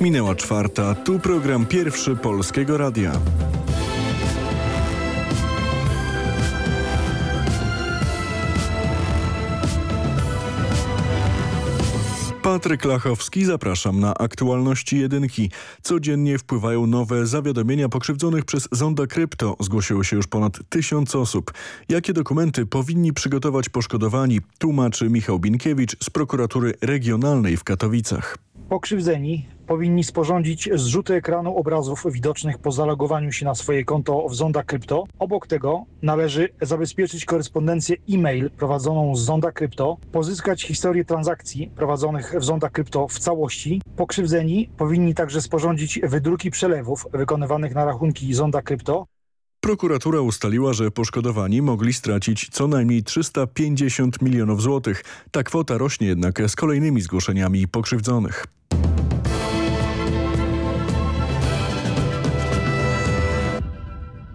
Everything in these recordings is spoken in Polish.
Minęła czwarta, tu program pierwszy Polskiego Radia. Patryk Lachowski, zapraszam na aktualności jedynki. Codziennie wpływają nowe zawiadomienia pokrzywdzonych przez Zonda Krypto. Zgłosiło się już ponad tysiąc osób. Jakie dokumenty powinni przygotować poszkodowani? Tłumaczy Michał Binkiewicz z prokuratury regionalnej w Katowicach. Pokrzywdzeni powinni sporządzić zrzuty ekranu obrazów widocznych po zalogowaniu się na swoje konto w Zonda Krypto. Obok tego należy zabezpieczyć korespondencję e-mail prowadzoną z Zonda Krypto, pozyskać historię transakcji prowadzonych w Zonda Krypto w całości. Pokrzywdzeni powinni także sporządzić wydruki przelewów wykonywanych na rachunki Zonda Krypto. Prokuratura ustaliła, że poszkodowani mogli stracić co najmniej 350 milionów złotych. Ta kwota rośnie jednak z kolejnymi zgłoszeniami pokrzywdzonych.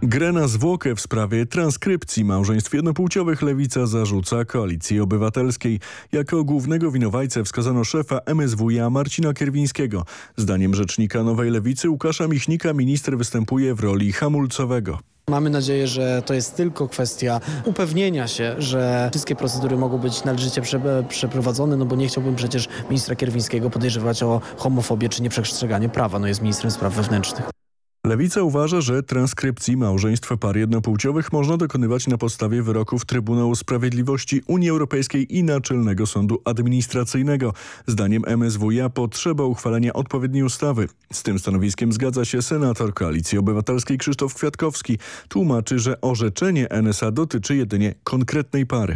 Grę na zwłokę w sprawie transkrypcji małżeństw jednopłciowych Lewica zarzuca Koalicji Obywatelskiej. Jako głównego winowajcę wskazano szefa MSWiA Marcina Kierwińskiego. Zdaniem rzecznika Nowej Lewicy Łukasza Michnika minister występuje w roli hamulcowego. Mamy nadzieję, że to jest tylko kwestia upewnienia się, że wszystkie procedury mogą być należycie prze, przeprowadzone, no bo nie chciałbym przecież ministra Kierwińskiego podejrzewać o homofobię czy nieprzestrzeganie prawa. No jest ministrem spraw wewnętrznych. Lewica uważa, że transkrypcji małżeństw par jednopłciowych można dokonywać na podstawie wyroków Trybunału Sprawiedliwości Unii Europejskiej i Naczelnego Sądu Administracyjnego. Zdaniem MSWiA potrzeba uchwalenia odpowiedniej ustawy. Z tym stanowiskiem zgadza się senator Koalicji Obywatelskiej Krzysztof Kwiatkowski. Tłumaczy, że orzeczenie NSA dotyczy jedynie konkretnej pary.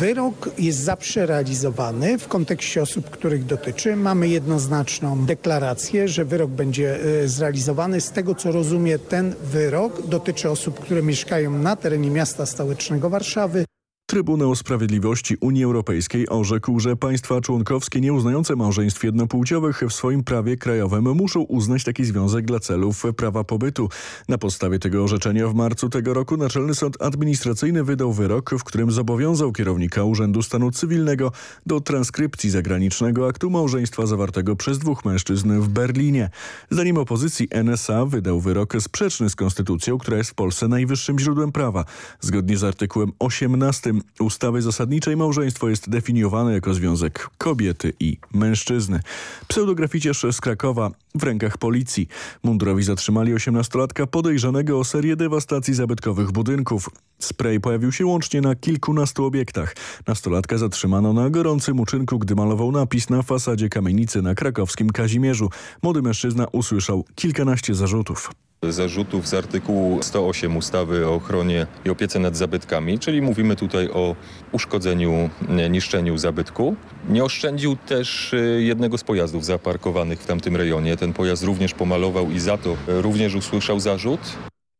Wyrok jest zawsze realizowany w kontekście osób, których dotyczy. Mamy jednoznaczną deklarację, że wyrok będzie e, zrealizowany. Z tego co rozumie, ten wyrok dotyczy osób, które mieszkają na terenie miasta stołecznego Warszawy. Trybunał Sprawiedliwości Unii Europejskiej orzekł, że państwa członkowskie nieuznające małżeństw jednopłciowych w swoim prawie krajowym muszą uznać taki związek dla celów prawa pobytu. Na podstawie tego orzeczenia w marcu tego roku Naczelny Sąd Administracyjny wydał wyrok, w którym zobowiązał kierownika Urzędu Stanu Cywilnego do transkrypcji zagranicznego aktu małżeństwa zawartego przez dwóch mężczyzn w Berlinie. Zdaniem opozycji NSA wydał wyrok sprzeczny z konstytucją, która jest w Polsce najwyższym źródłem prawa. Zgodnie z artykułem 18 ustawy zasadniczej małżeństwo jest definiowane jako związek kobiety i mężczyzny. Pseudograficierz z Krakowa w rękach policji. Mundurowi zatrzymali 18-latka podejrzanego o serię dewastacji zabytkowych budynków. Spray pojawił się łącznie na kilkunastu obiektach. Nastolatka zatrzymano na gorącym uczynku, gdy malował napis na fasadzie kamienicy na krakowskim Kazimierzu. Młody mężczyzna usłyszał kilkanaście zarzutów zarzutów z artykułu 108 ustawy o ochronie i opiece nad zabytkami, czyli mówimy tutaj o uszkodzeniu, niszczeniu zabytku. Nie oszczędził też y, jednego z pojazdów zaparkowanych w tamtym rejonie. Ten pojazd również pomalował i za to również usłyszał zarzut.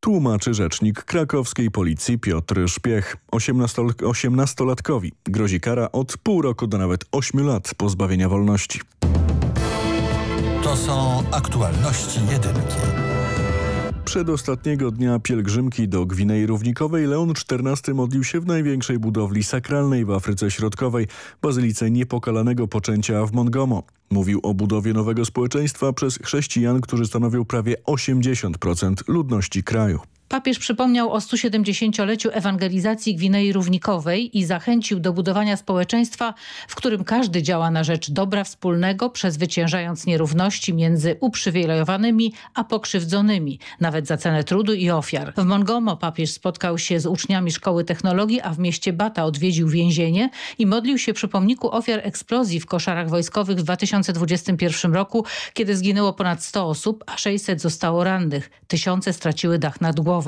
Tłumaczy rzecznik krakowskiej policji Piotr Szpiech. 18-latkowi grozi kara od pół roku do nawet 8 lat pozbawienia wolności. To są aktualności jedynki. Przedostatniego dnia pielgrzymki do Gwinei Równikowej Leon XIV modlił się w największej budowli sakralnej w Afryce Środkowej, bazylice niepokalanego poczęcia w Mongomo. Mówił o budowie nowego społeczeństwa przez chrześcijan, którzy stanowią prawie 80% ludności kraju. Papież przypomniał o 170-leciu ewangelizacji Gwinei Równikowej i zachęcił do budowania społeczeństwa, w którym każdy działa na rzecz dobra wspólnego, przezwyciężając nierówności między uprzywilejowanymi a pokrzywdzonymi, nawet za cenę trudu i ofiar. W Mongomo papież spotkał się z uczniami Szkoły Technologii, a w mieście Bata odwiedził więzienie i modlił się przy pomniku ofiar eksplozji w koszarach wojskowych w 2021 roku, kiedy zginęło ponad 100 osób, a 600 zostało rannych. Tysiące straciły dach nad głową.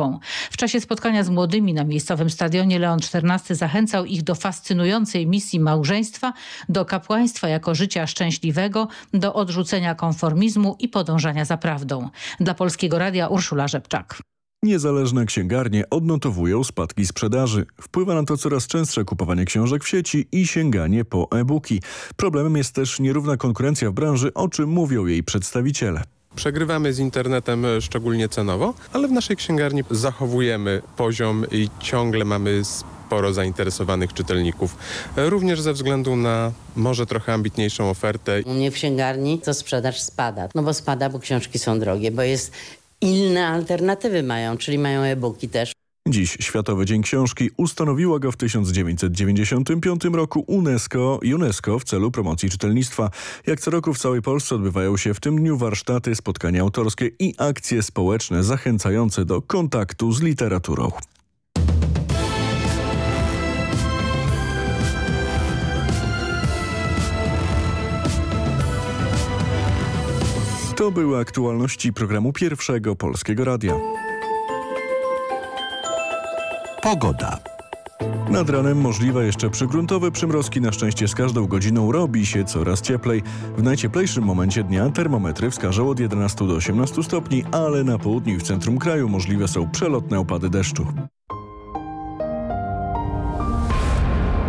W czasie spotkania z młodymi na miejscowym stadionie Leon XIV zachęcał ich do fascynującej misji małżeństwa, do kapłaństwa jako życia szczęśliwego, do odrzucenia konformizmu i podążania za prawdą. Dla Polskiego Radia Urszula Rzepczak. Niezależne księgarnie odnotowują spadki sprzedaży. Wpływa na to coraz częstsze kupowanie książek w sieci i sięganie po e-booki. Problemem jest też nierówna konkurencja w branży, o czym mówią jej przedstawiciele. Przegrywamy z internetem e, szczególnie cenowo, ale w naszej księgarni zachowujemy poziom i ciągle mamy sporo zainteresowanych czytelników. E, Również ze względu na może trochę ambitniejszą ofertę U mnie w księgarni to sprzedaż spada. No bo spada, bo książki są drogie, bo jest inne alternatywy mają, czyli mają e-booki też. Dziś Światowy Dzień Książki ustanowiła go w 1995 roku UNESCO, UNESCO w celu promocji czytelnictwa. Jak co roku w całej Polsce odbywają się w tym dniu warsztaty, spotkania autorskie i akcje społeczne zachęcające do kontaktu z literaturą. To były aktualności programu Pierwszego Polskiego Radia. Pogoda. Nad ranem możliwe jeszcze przygruntowe przymrozki. Na szczęście z każdą godziną robi się coraz cieplej. W najcieplejszym momencie dnia termometry wskażą od 11 do 18 stopni, ale na południu i w centrum kraju możliwe są przelotne opady deszczu.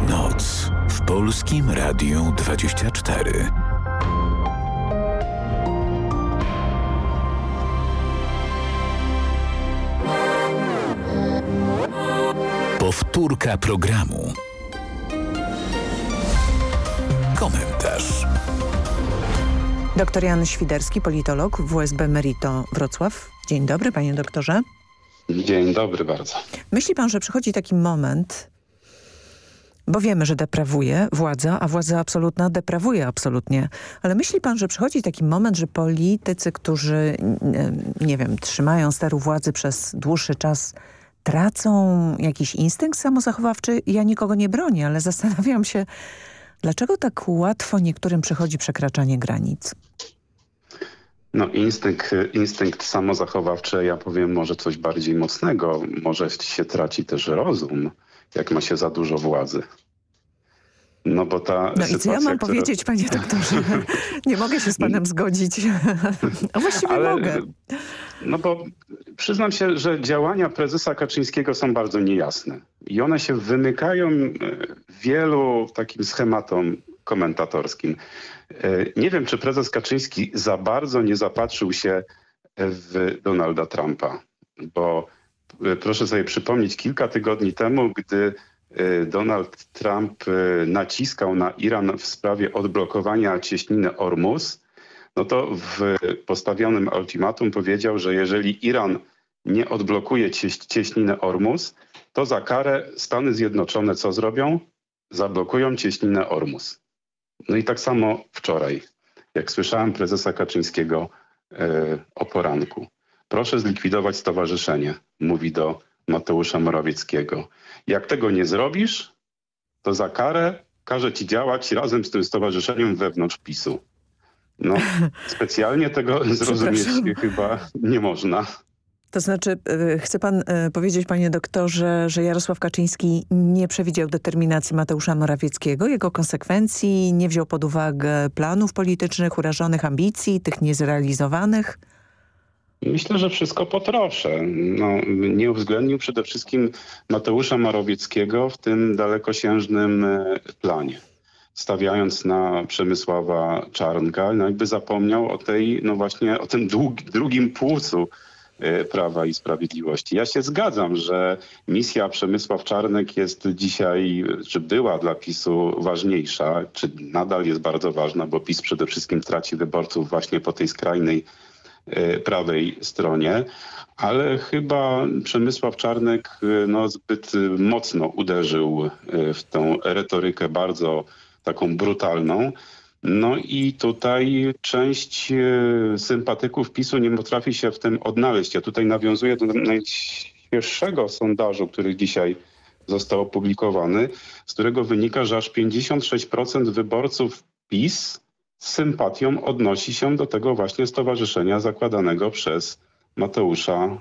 Noc w Polskim Radiu 24. Powtórka programu. Komentarz. Doktor Jan Świderski, politolog WSB Merito Wrocław. Dzień dobry, panie doktorze. Dzień dobry bardzo. Myśli pan, że przychodzi taki moment, bo wiemy, że deprawuje władza, a władza absolutna deprawuje absolutnie, ale myśli pan, że przychodzi taki moment, że politycy, którzy, nie wiem, trzymają steru władzy przez dłuższy czas, tracą jakiś instynkt samozachowawczy? Ja nikogo nie bronię, ale zastanawiam się, dlaczego tak łatwo niektórym przychodzi przekraczanie granic? No instynkt, instynkt samozachowawczy, ja powiem może coś bardziej mocnego. Może się traci też rozum, jak ma się za dużo władzy. No bo ta No i co ja mam która... powiedzieć, panie doktorze? Nie mogę się z panem zgodzić. A właściwie Ale, mogę. No bo przyznam się, że działania prezesa Kaczyńskiego są bardzo niejasne. I one się wymykają e, wielu takim schematom komentatorskim. E, Nie wiem, czy prezes Kaczyński za bardzo nie zapatrzył się w Donalda Trumpa, bo e, proszę sobie przypomnieć kilka tygodni temu, gdy Donald Trump naciskał na Iran w sprawie odblokowania cieśniny Ormus, no to w postawionym ultimatum powiedział, że jeżeli Iran nie odblokuje cieś, cieśniny Ormus, to za karę Stany Zjednoczone co zrobią? Zablokują cieśninę Ormus. No i tak samo wczoraj, jak słyszałem prezesa Kaczyńskiego e, o poranku. Proszę zlikwidować stowarzyszenie, mówi do Mateusza Morawieckiego. Jak tego nie zrobisz, to za karę każe ci działać razem z tym stowarzyszeniem wewnątrz PiSu. No, specjalnie tego zrozumieć chyba nie można. To znaczy, y, chce pan y, powiedzieć, panie doktorze, że Jarosław Kaczyński nie przewidział determinacji Mateusza Morawieckiego, jego konsekwencji, nie wziął pod uwagę planów politycznych, urażonych ambicji, tych niezrealizowanych? Myślę, że wszystko po trosze. No, nie uwzględnił przede wszystkim Mateusza Morawieckiego w tym dalekosiężnym e, planie. Stawiając na Przemysława Czarnka, no jakby zapomniał o tej, no właśnie o tym drugim płucu e, Prawa i Sprawiedliwości. Ja się zgadzam, że misja Przemysław Czarnek jest dzisiaj, czy była dla PiSu ważniejsza, czy nadal jest bardzo ważna, bo PiS przede wszystkim traci wyborców właśnie po tej skrajnej e, prawej stronie, ale chyba Przemysław Czarnek e, no, zbyt mocno uderzył w tą retorykę bardzo taką brutalną. No i tutaj część e, sympatyków PiSu nie potrafi się w tym odnaleźć. Ja tutaj nawiązuję do najświeższego sondażu, który dzisiaj został opublikowany, z którego wynika, że aż 56% wyborców PiS z sympatią odnosi się do tego właśnie stowarzyszenia zakładanego przez Mateusza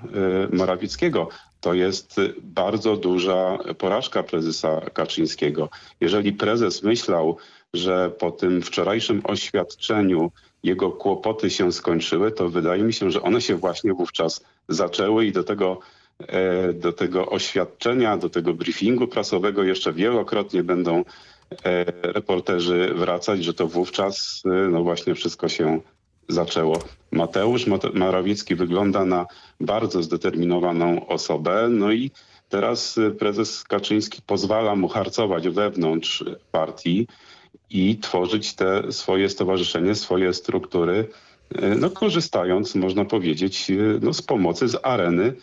y, Morawieckiego. To jest bardzo duża porażka prezesa Kaczyńskiego. Jeżeli prezes myślał, że po tym wczorajszym oświadczeniu jego kłopoty się skończyły, to wydaje mi się, że one się właśnie wówczas zaczęły i do tego, e, do tego oświadczenia, do tego briefingu prasowego jeszcze wielokrotnie będą e, reporterzy wracać, że to wówczas e, no właśnie wszystko się zaczęło. Mateusz Mate- Morawiecki wygląda na bardzo zdeterminowaną osobę, no i Teraz prezes Kaczyński pozwala mu harcować wewnątrz partii i tworzyć te swoje stowarzyszenie, swoje struktury, no korzystając, można powiedzieć, no, z pomocy z areny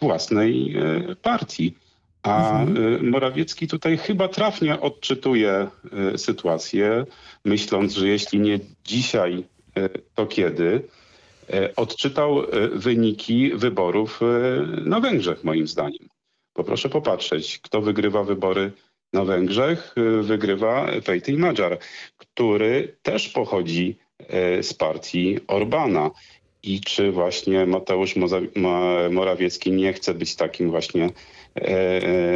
własnej partii. A mhm. Morawiecki tutaj chyba trafnie odczytuje sytuację, myśląc, że jeśli nie dzisiaj, to kiedy? Odczytał wyniki wyborów na Węgrzech, moim zdaniem. Poproszę popatrzeć, kto wygrywa wybory na Węgrzech. Wygrywa Pejty Madżar, który też pochodzi z partii Orbana. I czy właśnie Mateusz Morawiecki nie chce być takim właśnie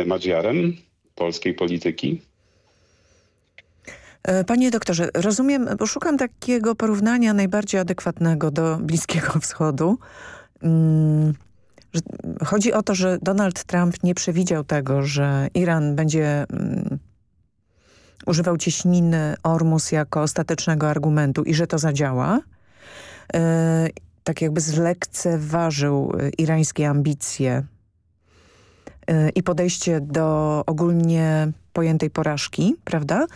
Madziarem polskiej polityki? Panie doktorze, rozumiem, bo szukam takiego porównania najbardziej adekwatnego do Bliskiego Wschodu. Hmm Chodzi o to, że Donald Trump nie przewidział tego, że Iran będzie um, używał cieśniny Ormus jako ostatecznego argumentu i że to zadziała. E, tak jakby zlekceważył irańskie ambicje e, i podejście do ogólnie pojętej porażki, prawda?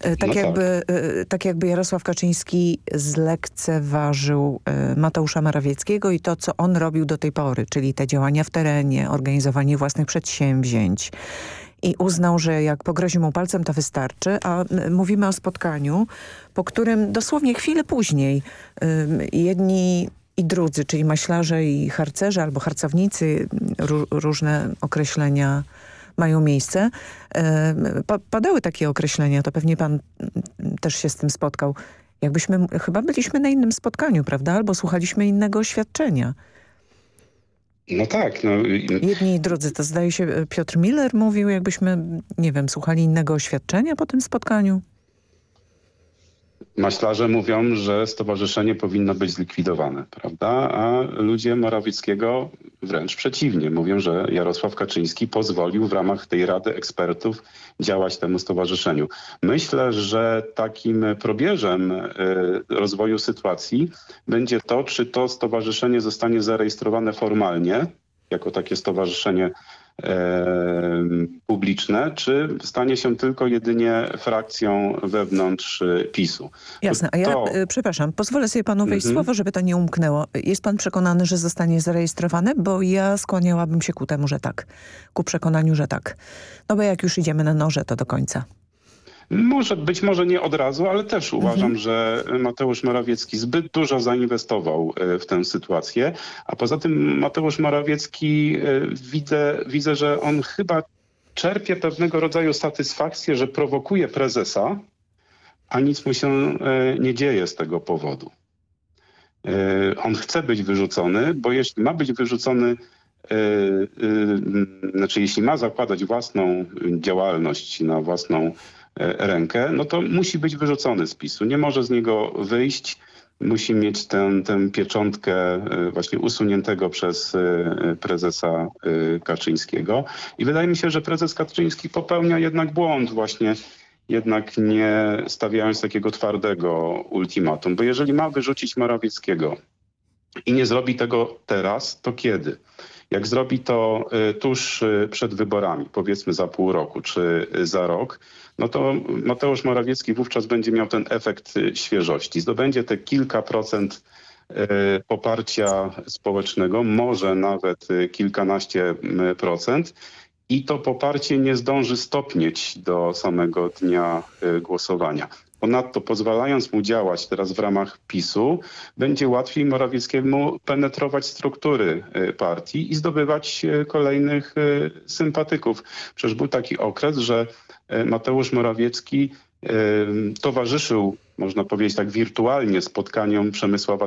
Tak, no jakby, tak. tak jakby Jarosław Kaczyński zlekceważył Mateusza Morawieckiego i to, co on robił do tej pory, czyli te działania w terenie, organizowanie własnych przedsięwzięć. I uznał, że jak pogrozi mu palcem, to wystarczy. A mówimy o spotkaniu, po którym dosłownie chwilę później jedni i drudzy, czyli maślarze i harcerze albo harcownicy, różne określenia mają miejsce. Padały takie określenia, to pewnie pan też się z tym spotkał. Jakbyśmy, chyba byliśmy na innym spotkaniu, prawda? Albo słuchaliśmy innego oświadczenia. No tak. No. Jedni i drudzy. To zdaje się Piotr Miller mówił, jakbyśmy, nie wiem, słuchali innego oświadczenia po tym spotkaniu. Maślarze mówią, że stowarzyszenie powinno być zlikwidowane, prawda? A ludzie Morawieckiego wręcz przeciwnie. Mówią, że Jarosław Kaczyński pozwolił w ramach tej Rady Ekspertów działać temu stowarzyszeniu. Myślę, że takim probierzem y, rozwoju sytuacji będzie to, czy to stowarzyszenie zostanie zarejestrowane formalnie jako takie stowarzyszenie publiczne, czy stanie się tylko jedynie frakcją wewnątrz e, PiSu. Jasne, a ja to... E, przepraszam, pozwolę sobie panu wejść mhm. słowo, żeby to nie umknęło. Jest pan przekonany, że zostanie zarejestrowany? Bo ja skłaniałabym się ku temu, że tak. Ku przekonaniu, że tak. No bo jak już idziemy na noże, to do końca. Może, być może nie od razu, ale też uważam, mhm. że Mateusz Morawiecki zbyt dużo zainwestował e, w tę sytuację. A poza tym Mateusz Morawiecki e, widzę, widzę że on chyba czerpie pewnego rodzaju satysfakcję, że prowokuje prezesa, a nic mu się e, nie dzieje z tego powodu. On chce być wyrzucony, bo jeśli ma być wyrzucony znaczy jeśli ma zakładać własną działalność na własną rękę, no to musi być wyrzucony z PiSu. Nie może z niego wyjść. Musi mieć tę, tę pieczątkę e, właśnie usuniętego przez e, prezesa Kaczyńskiego. I wydaje mi się, że prezes Kaczyński popełnia jednak błąd właśnie jednak nie stawiając takiego twardego ultimatum. Bo jeżeli ma wyrzucić Morawieckiego i nie zrobi tego teraz, to kiedy? Jak zrobi to tuż przed wyborami, powiedzmy za pół roku czy za rok, no to Mateusz Morawiecki wówczas będzie miał ten efekt y, świeżości. Zdobędzie te kilka procent y, poparcia społecznego, może nawet y, kilkanaście procent i to poparcie nie zdąży stopnieć do samego dnia głosowania. Ponadto pozwalając mu działać teraz w ramach PiSu, będzie łatwiej Morawieckiemu penetrować struktury partii i zdobywać kolejnych sympatyków. Przecież był taki okres, że Mateusz Morawiecki e, towarzyszył, można powiedzieć tak wirtualnie, spotkaniom Przemysława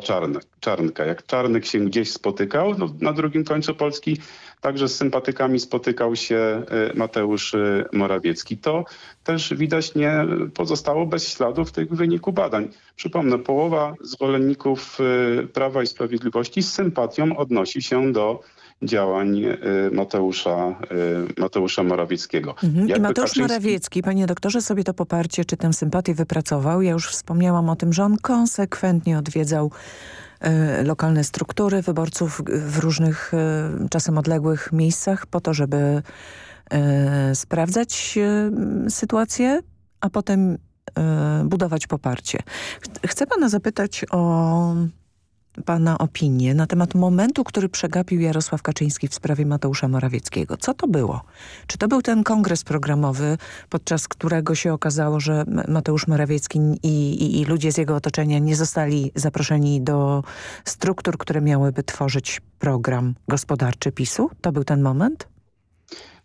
Czarnka. Jak Czarnek się gdzieś spotykał, no, na drugim końcu Polski także z sympatykami spotykał się e, Mateusz Morawiecki. To też widać nie pozostało bez śladu w tych wyniku badań. Przypomnę, połowa zwolenników Prawa i Sprawiedliwości z sympatią odnosi się do działań y, Mateusza, y, Mateusza Morawieckiego. Mhm. I Mateusz Kaczyński... Morawiecki, panie doktorze, sobie to poparcie czy tę sympatię wypracował. Ja już wspomniałam o tym, że on konsekwentnie odwiedzał e, lokalne struktury wyborców w różnych, czasem odległych miejscach po to, żeby sprawdzać sytuację, a potem budować poparcie. Ch- Chcę pana zapytać o pana opinię na temat momentu, który przegapił Jarosław Kaczyński w sprawie Mateusza Morawieckiego. Co to było? Czy to był ten kongres programowy, podczas którego się okazało, że Mateusz Morawiecki i, i, i ludzie z jego otoczenia nie zostali zaproszeni do struktur, które miałyby tworzyć program gospodarczy PiSu? To był ten moment?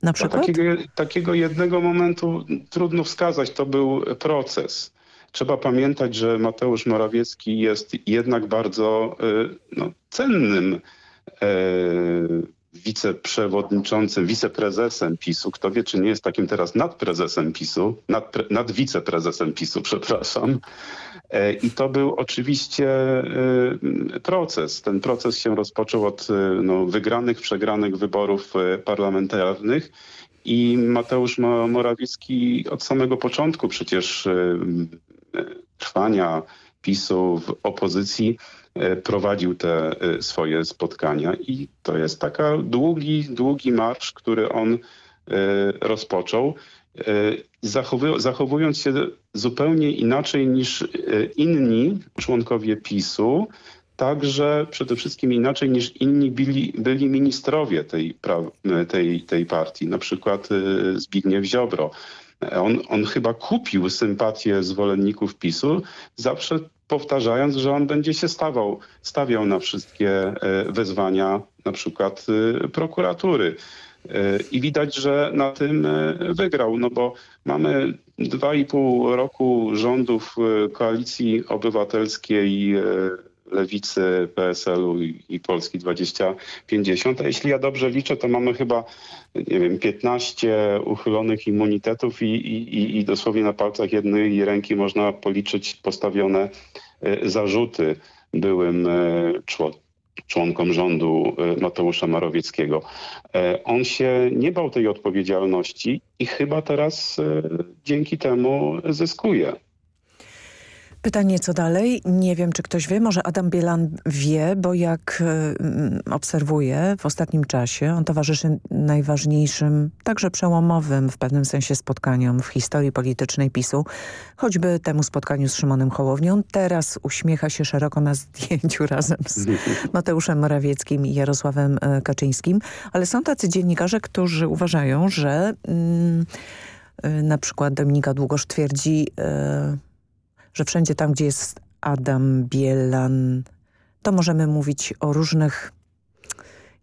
Na No, przykład? takiego, takiego jednego momentu trudno wskazać. To był proces. Trzeba pamiętać, że Mateusz Morawiecki jest jednak bardzo y, no, cennym e, wiceprzewodniczącym, wiceprezesem PiSu. Kto wie, czy nie jest takim teraz nadprezesem PiSu, nad, nad wiceprezesem PiSu, przepraszam. E, I to był oczywiście y, proces. Ten proces się rozpoczął od y, no, wygranych, przegranych wyborów y, parlamentarnych. I Mateusz Mo- Morawiecki od samego początku przecież y, y, trwania PiSu w opozycji y, prowadził te y, swoje spotkania. I to jest taka długi, długi marsz, który on y, rozpoczął. zachowując się zupełnie inaczej niż inni członkowie PiSu, także przede wszystkim inaczej niż inni byli, byli ministrowie tej, tej, tej partii, na przykład Zbigniew Ziobro. On, on chyba kupił sympatię zwolenników PiSu, zawsze powtarzając, że on będzie się stawał, stawiał na wszystkie e, wezwania na przykład y, prokuratury. E, I widać, że na tym e, wygrał, no bo mamy dwa i pół roku rządów e, Koalicji Obywatelskiej, e, Lewicy, PSL-u i, Polski 2050. A jeśli ja dobrze liczę, to mamy chyba, nie wiem, 15 uchylonych immunitetów i, i, i- dosłownie na palcach jednej ręki można policzyć postawione e, zarzuty byłym e, czło- członkom rządu e, Mateusza Morawieckiego. E, On się nie bał tej odpowiedzialności i chyba teraz dzięki temu zyskuje. Pytanie, co dalej? Nie wiem, czy ktoś wie. Może Adam Bielan wie, bo jak mm, obserwuję w ostatnim czasie, on towarzyszy najważniejszym, także przełomowym w pewnym sensie spotkaniom w historii politycznej PiSu. Choćby temu spotkaniu z Szymonem Hołownią. Teraz uśmiecha się szeroko na zdjęciu razem z Mateuszem Morawieckim i Jarosławem e, Kaczyńskim. Ale są tacy dziennikarze, którzy uważają, że mm, e, na przykład Dominika Długosz twierdzi... że wszędzie tam, gdzie jest Adam Bielan, to możemy mówić o różnych,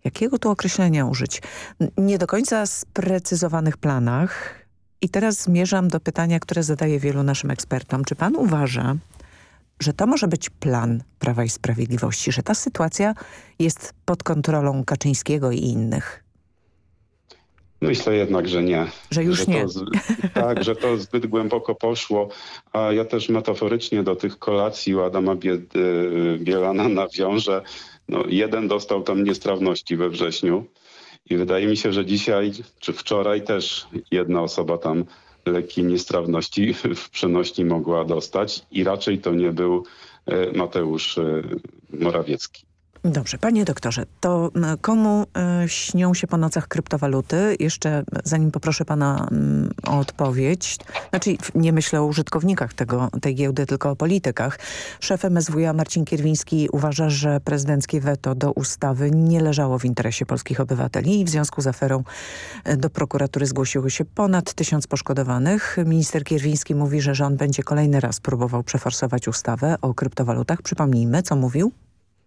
jakiego tu określenia użyć, nie do końca sprecyzowanych planach. I teraz zmierzam do pytania, które zadaję wielu naszym ekspertom. Czy pan uważa, że to może być plan Prawa i Sprawiedliwości, że ta sytuacja jest pod kontrolą Kaczyńskiego i innych? Myślę jednak, że nie. Że już nie. To, tak, że to zbyt głęboko poszło. A ja też metaforycznie do tych kolacji u Adama Bie, y, Bielana nawiążę. No, jeden dostał tam niestrawności we wrześniu i wydaje mi się, że dzisiaj czy wczoraj też jedna osoba tam lekkiej niestrawności w przenośni mogła dostać i raczej to nie był y, Mateusz y, Morawiecki. Dobrze, panie doktorze, to komu y, śnią się po nocach kryptowaluty? Jeszcze zanim poproszę pana mm, o odpowiedź, znaczy nie myślę o użytkownikach tego, tej giełdy, tylko o politykach. Szef MSWiA Marcin Kierwiński uważa, że prezydenckie weto do ustawy nie leżało w interesie polskich obywateli i w związku z aferą y, do prokuratury zgłosiło się ponad tysiąc poszkodowanych. Minister Kierwiński mówi, że rząd będzie kolejny raz próbował przeforsować ustawę o kryptowalutach. Przypomnijmy, co mówił?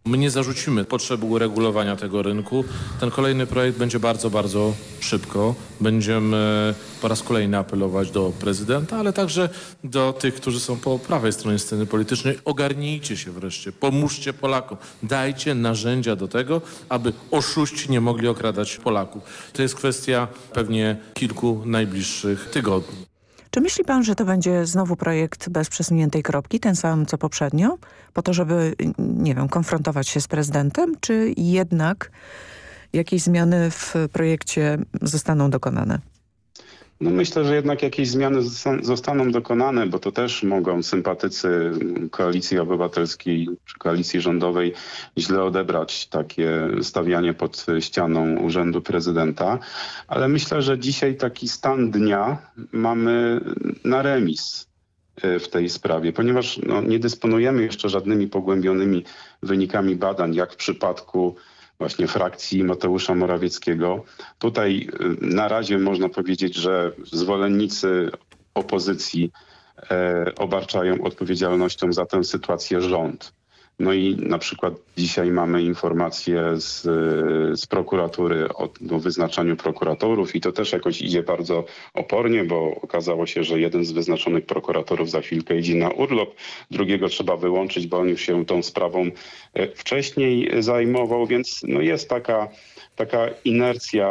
My nie zarzucimy potrzeby uregulowania tego rynku. Ten kolejny projekt będzie bardzo, bardzo szybko. Będziemy po raz kolejny apelować do prezydenta, ale także do tych, którzy są po prawej stronie sceny politycznej. Ogarnijcie się wreszcie, pomóżcie Polakom. Dajcie narzędzia do tego, aby oszuści nie mogli okradać Polaków. To jest kwestia pewnie kilku najbliższych tygodni. Czy myśli pan, że to będzie znowu projekt bez przesuniętej kropki, ten sam co poprzednio, po to, żeby, nie wiem, konfrontować się z prezydentem, czy jednak jakieś zmiany w projekcie zostaną dokonane? No myślę, że jednak jakieś zmiany zosta- zostaną dokonane, bo to też mogą sympatycy Koalicji Obywatelskiej czy Koalicji Rządowej źle odebrać takie stawianie pod ścianą Urzędu Prezydenta. Ale myślę, że dzisiaj taki stan dnia mamy na remis y, w tej sprawie, ponieważ no, nie dysponujemy jeszcze żadnymi pogłębionymi wynikami badań, jak w przypadku właśnie frakcji Mateusza Morawieckiego. Tutaj y, na razie można powiedzieć, że zwolennicy opozycji e, obarczają odpowiedzialnością za tę sytuację rząd. No i na przykład dzisiaj mamy informację z, z prokuratury o wyznaczaniu prokuratorów i to też jakoś idzie bardzo opornie, bo okazało się, że jeden z wyznaczonych prokuratorów za chwilkę idzie na urlop, drugiego trzeba wyłączyć, bo on już się tą sprawą e, wcześniej zajmował, więc no jest taka, taka inercja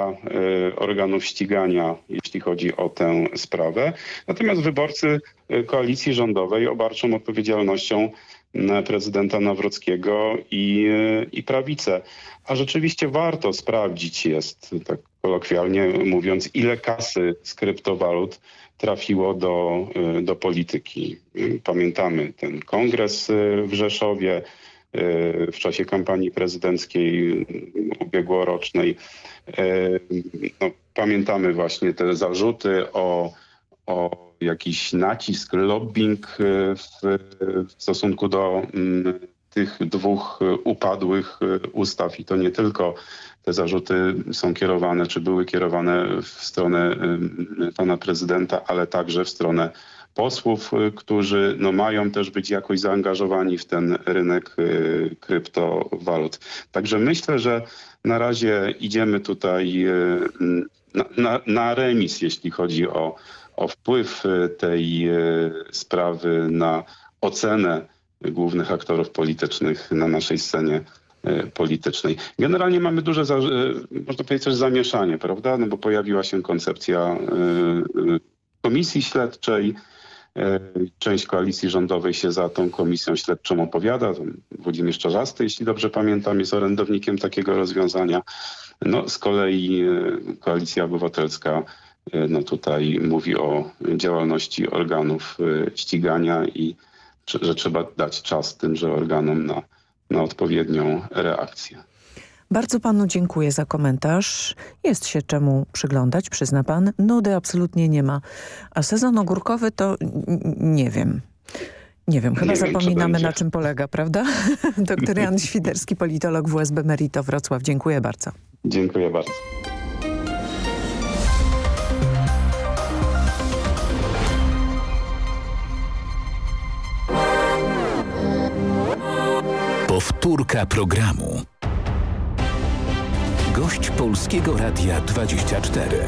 e, organów ścigania, jeśli chodzi o tę sprawę. Natomiast wyborcy e, koalicji rządowej obarczą odpowiedzialnością na prezydenta Nawrockiego i, i prawicę. A rzeczywiście warto sprawdzić jest, tak kolokwialnie mówiąc, ile kasy z kryptowalut trafiło do, do polityki. Pamiętamy ten kongres w Rzeszowie w czasie kampanii prezydenckiej ubiegłorocznej. No, pamiętamy właśnie te zarzuty o, o jakiś nacisk, lobbying w, w stosunku do mm, tych dwóch upadłych ustaw i to nie tylko te zarzuty są kierowane, czy były kierowane w stronę pana prezydenta, ale także w stronę posłów, którzy no, mają też być jakoś zaangażowani w ten rynek y, kryptowalut. Także myślę, że na razie idziemy tutaj y, na, na, na remis, jeśli chodzi o o wpływ tej sprawy na ocenę głównych aktorów politycznych na naszej scenie politycznej. Generalnie mamy duże, można powiedzieć też zamieszanie, prawda? No bo pojawiła się koncepcja komisji śledczej. Część koalicji rządowej się za tą komisją śledczą opowiada. Włodzimierz Czarzasty, jeśli dobrze pamiętam, jest orędownikiem takiego rozwiązania. No, z kolei Koalicja Obywatelska no tutaj mówi o działalności organów ścigania i że trzeba dać czas tymże organom na, na odpowiednią reakcję. Bardzo panu dziękuję za komentarz. Jest się czemu przyglądać, przyzna pan. Nudy absolutnie nie ma. A sezon ogórkowy to nie wiem. Nie wiem, chyba Nie wiem, zapominamy będzie. na czym polega, prawda? Doktor Jan Świderski, politolog WSB Merito Wrocław. Dziękuję bardzo. Dziękuję bardzo. Powtórka programu. Gość Polskiego Radia 24.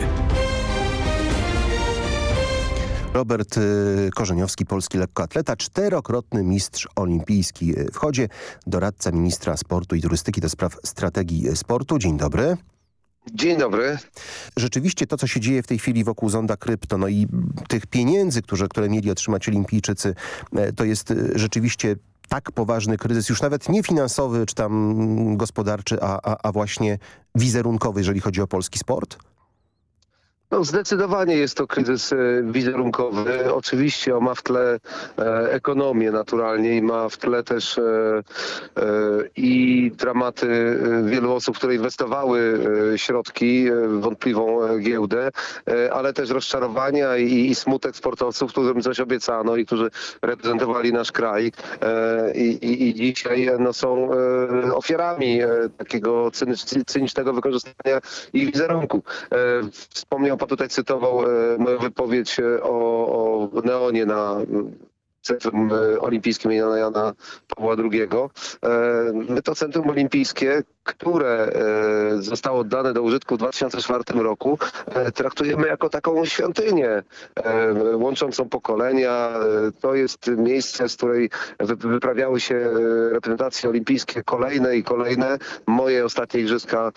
Robert y, Korzeniowski, polski lekkoatleta, czterokrotny mistrz olimpijski w chodzie, doradca ministra sportu i turystyki do spraw strategii sportu. Dzień dobry. Dzień dobry. Rzeczywiście to, co się dzieje w tej chwili wokół zonda krypto, no i tych pieniędzy, które, które mieli otrzymać olimpijczycy, e, to jest y, rzeczywiście tak poważny kryzys, już nawet nie finansowy czy tam gospodarczy, a, a, a właśnie wizerunkowy, jeżeli chodzi o polski sport? No zdecydowanie jest to kryzys e, wizerunkowy. Oczywiście on ma w tle e, ekonomię naturalnie i ma w tle też e, i dramaty wielu osób, które inwestowały środki w wątpliwą giełdę, ale też rozczarowania i, smutek sportowców, którym coś obiecano i którzy reprezentowali nasz kraj i, i, i dzisiaj no, są ofiarami takiego cynicznego wykorzystania ich wizerunku. Wspomniał pan tutaj, cytował e, moją wypowiedź e, o, o Neonie na Centrum e, Olimpijskim Jana Pawła II. My to Centrum Olimpijskie, które e, zostało oddane do użytku w 2004 roku, e, traktujemy jako taką świątynię e, łączącą pokolenia. To jest miejsce, z której wy- wyprawiały się reprezentacje olimpijskie kolejne i kolejne. Moje ostatnie igrzyska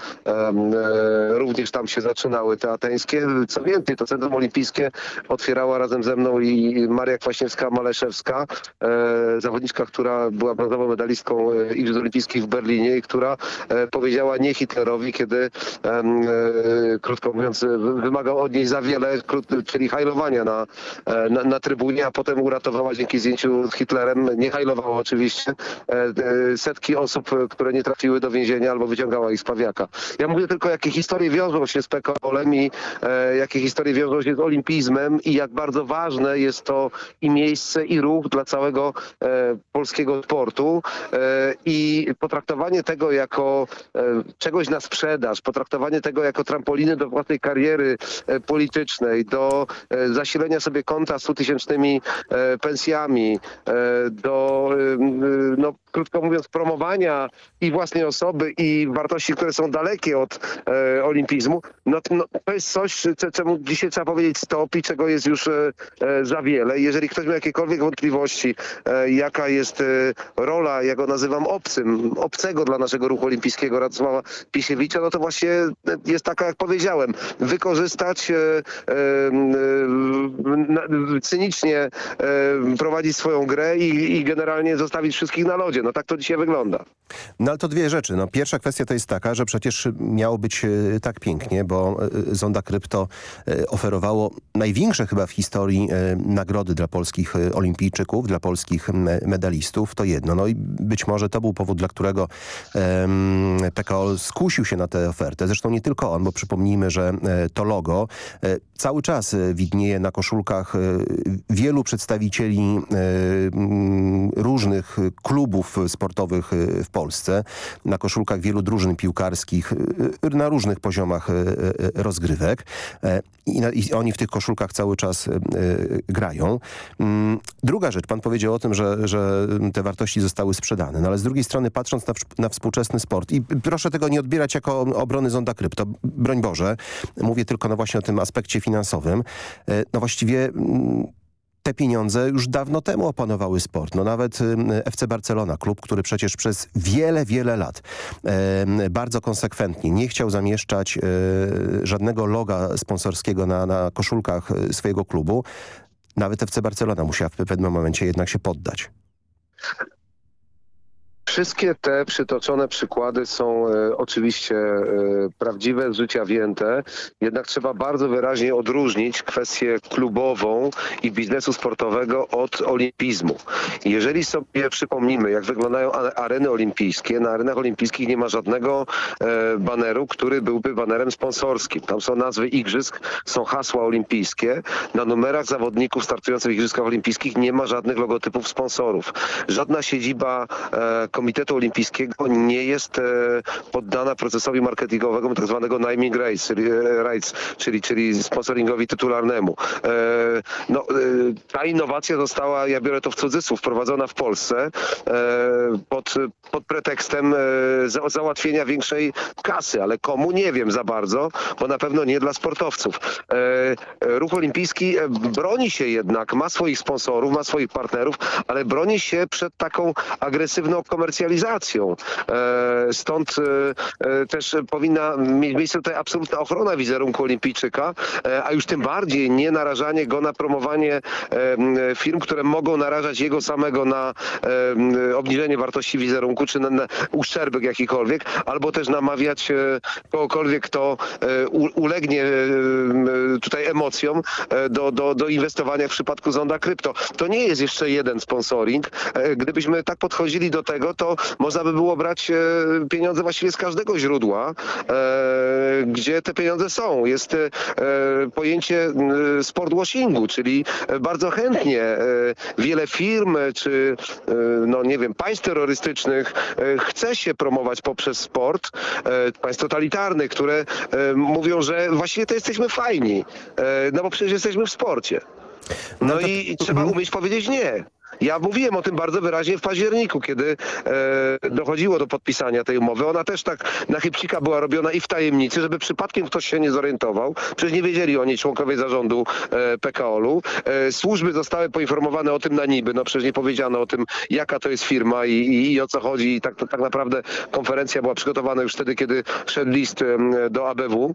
również tam się zaczynały, te ateńskie. Co więcej, to Centrum Olimpijskie otwierała razem ze mną i Maria Kwaśniewska-Maleszewska, zawodniczka, która była brązową medalistką Igrzysk Olimpijskich w Berlinie i która powiedziała nie Hitlerowi, kiedy e, krótko mówiąc wy- wymagał od niej za wiele, czyli hajlowania na, e, na, na trybunie, a potem uratowała dzięki zdjęciu z Hitlerem, nie hajlowała oczywiście, e, setki osób, które nie trafiły do więzienia albo wyciągała ich z pawiaka. Ja mówię tylko, jakie historie wiążą się z PKO-em i jakie historie wiążą się z olimpizmem i jak bardzo ważne jest to i miejsce, i ruch dla całego polskiego sportu i potraktowanie tego jako e, czegoś na sprzedaż, potraktowanie tego jako trampoliny do własnej kariery e, politycznej, do e, zasilenia sobie konta 100 tysięcznymi pensjami, do, no, krótko mówiąc, promowania i własnej osoby i wartości, które są dalekie od e, olimpizmu, no, no, to jest coś, cze- czemu dzisiaj trzeba powiedzieć stop i czego jest już e, e, za wiele. Jeżeli ktoś ma jakiekolwiek wątpliwości, e, jaka jest e, rola, ja go nazywam obcym, obcego dla naszego ruchu olimpijskiego Radosława Pisiewicza, no to właśnie jest taka, jak powiedziałem, wykorzystać e, cynicznie prowadzić swoją grę i, i generalnie zostawić wszystkich na lodzie. No tak to dzisiaj wygląda. No ale to dwie rzeczy. No, pierwsza kwestia to jest taka, że przecież miało być e, tak pięknie, bo e, Zonda Krypto e, oferowało największe chyba w historii nagrody dla polskich olimpijczyków, dla polskich medalistów. To jedno. No i być może to był powód, dla którego em, PKO skusił się na tę ofertę. Zresztą nie tylko on, bo przypomnijmy, że to logo cały czas widnieje na koszulkach wielu przedstawicieli różnych klubów sportowych e, w Polsce, na koszulkach wielu drużyn piłkarskich e, na różnych poziomach rozgrywek. E, i, i oni w tych koszulkach cały czas grają. Mm, Druga rzecz, pan powiedział o tym, że, że te wartości zostały sprzedane, no ale z drugiej strony patrząc na, na współczesny sport i proszę tego nie odbierać jako obrony Zonda Krypto, broń Boże, mówię tylko no właśnie o tym aspekcie finansowym, E, no właściwie mm, te pieniądze już dawno temu opanowały sport. No nawet FC Barcelona, klub, który przecież przez wiele, wiele lat em, bardzo konsekwentnie nie chciał zamieszczać e, żadnego loga sponsorskiego na, na koszulkach e, swojego klubu, nawet FC Barcelona musiała w pewnym momencie jednak się poddać. Wszystkie te przytoczone przykłady są e, oczywiście e, prawdziwe, z życia wzięte, jednak trzeba bardzo wyraźnie odróżnić kwestię klubową i biznesu sportowego od olimpizmu. Jeżeli sobie przypomnimy, jak wyglądają areny olimpijskie, na arenach olimpijskich nie ma żadnego e, baneru, który byłby banerem sponsorskim. Tam są nazwy igrzysk, są hasła olimpijskie. Na numerach zawodników startujących w igrzyskach olimpijskich nie ma żadnych logotypów sponsorów. Żadna siedziba e, Komitetu Olimpijskiego nie jest e, poddana procesowi marketingowego tak zwanego naming rights, e, rights, czyli, czyli sponsoringowi tytularnemu. E, no, ta innowacja została, ja biorę to w cudzysłów, wprowadzona w Polsce pod, pod pretekstem za, załatwienia większej kasy, ale komu nie wiem za bardzo, bo na pewno nie dla sportowców. Ruch olimpijski broni się jednak, ma swoich sponsorów, ma swoich partnerów, ale broni się przed taką agresywną komercjalizacją. E, Stąd e, e, też powinna mieć miejsce tutaj absolutna ochrona wizerunku olimpijczyka, a już tym bardziej nie narażanie go na promowanie firm, które mogą narażać jego samego na obniżenie wartości wizerunku, czy na, uszczerbek jakikolwiek, albo też namawiać kogokolwiek, kto ulegnie tutaj emocjom do, do, do inwestowania w przypadku Zonda Krypto. To nie jest jeszcze jeden sponsoring. Gdybyśmy tak podchodzili do tego, to można by było brać e, pieniądze właściwie z każdego źródła, e, gdzie te pieniądze są. Jest e, pojęcie sport washingu, czyli bardzo chętnie wiele firm czy no nie wiem, państw terrorystycznych chce się promować poprzez sport, państw totalitarnych, które mówią, że właściwie to jesteśmy fajni, no bo przecież jesteśmy w sporcie. No i i trzeba umieć powiedzieć nie. Ja mówiłem o tym bardzo wyraźnie w październiku, kiedy e, dochodziło do podpisania tej umowy. Ona też tak na chybcika była robiona i w tajemnicy, żeby przypadkiem ktoś się nie zorientował. Przecież nie wiedzieli o niej członkowie zarządu e, PKO-u. E, służby zostały poinformowane o tym na niby. No przecież nie powiedziano o tym, jaka to jest firma i, i, i o co chodzi. I tak, tak naprawdę konferencja była przygotowana już wtedy, kiedy szedł list em, do ABW.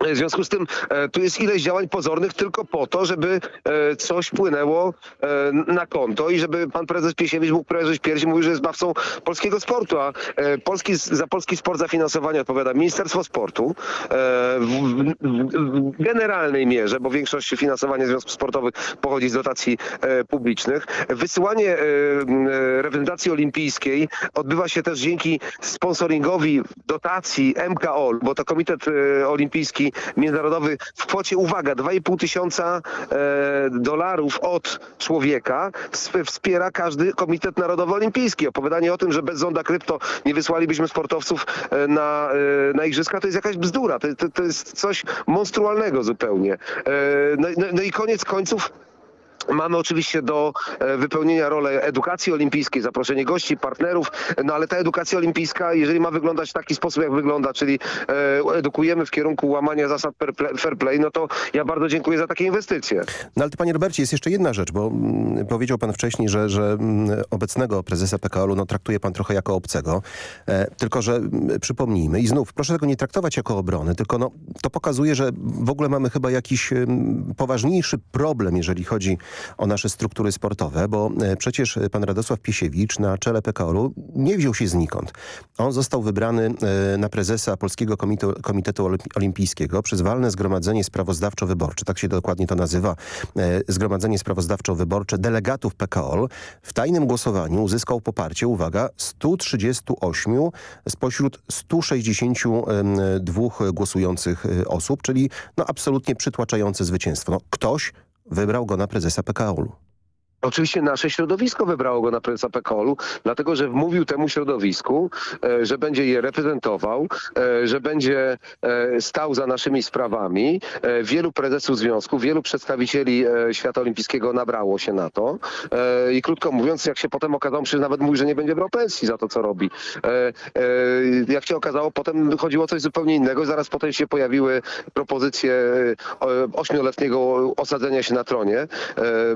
W związku z tym e, tu jest ileś działań pozornych tylko po to, żeby e, coś płynęło e, na konto i żeby pan prezes Piesiewicz mógł przeżyć pierś mówił, że jest bawcą polskiego sportu, a e, polski, za polski sport zafinansowanie odpowiada Ministerstwo Sportu e, w, generalnej mierze, bo większość finansowania związków sportowych pochodzi z dotacji e, publicznych. Wysyłanie e, e, reprezentacji olimpijskiej odbywa się też dzięki sponsoringowi dotacji MKO, bo to Komitet e, Międzynarodowy w kwocie, uwaga, 2,5 tysiąca e, dolarów od człowieka ws- wspiera każdy Komitet Narodowy Olimpijski. Opowiadanie o tym, że bez zonda krypto nie wysłalibyśmy sportowców e, na, e, na igrzyska, to jest jakaś bzdura. To, to, to jest coś monstrualnego zupełnie. No, no, no i koniec końców Mamy oczywiście do e, wypełnienia rolę edukacji olimpijskiej, zaproszenie gości, partnerów, no ale ta edukacja olimpijska, jeżeli ma wyglądać w taki sposób, jak wygląda, czyli e, edukujemy w kierunku łamania zasad fair play- no to ja bardzo dziękuję za takie inwestycje. No ale panie Robercie, jest jeszcze jedna rzecz, bo mm, powiedział pan wcześniej, że, że mm, obecnego prezesa PKO-u no, traktuje pan trochę jako obcego. E, tylko, że mm, przypomnijmy i znów proszę tego nie traktować jako obrony, tylko no, to pokazuje, że w ogóle mamy chyba jakiś poważniejszy problem, jeżeli chodzi o nasze struktury sportowe, bo e, przecież pan Radosław Piesiewicz na czele PKO-u nie wziął się znikąd. On został wybrany e, na prezesa Polskiego Komitetu, Komitetu Olimp- Olimpijskiego przez walne zgromadzenie sprawozdawczo-wyborcze, tak się dokładnie to nazywa, e, zgromadzenie sprawozdawczo-wyborcze delegatów PKO. W tajnym głosowaniu uzyskał poparcie, uwaga, 138 spośród 162 głosujących osób, czyli no absolutnie przytłaczające zwycięstwo. No, ktoś wybrał go na prezesa PKO-u. Oczywiście nasze środowisko wybrało go na prezesa PKOL-u, dlatego że wmówił temu środowisku, e, że będzie je reprezentował, e, że będzie e, stał za naszymi sprawami. Wielu prezesów związku, wielu przedstawicieli świata olimpijskiego nabrało się na to. I krótko mówiąc, jak się potem okazało, przecież nawet mówi, że nie będzie brał pensji za to, co robi. Jak się okazało, potem chodziło o coś zupełnie innego. Zaraz potem się pojawiły propozycje ośmioletniego osadzenia się na tronie,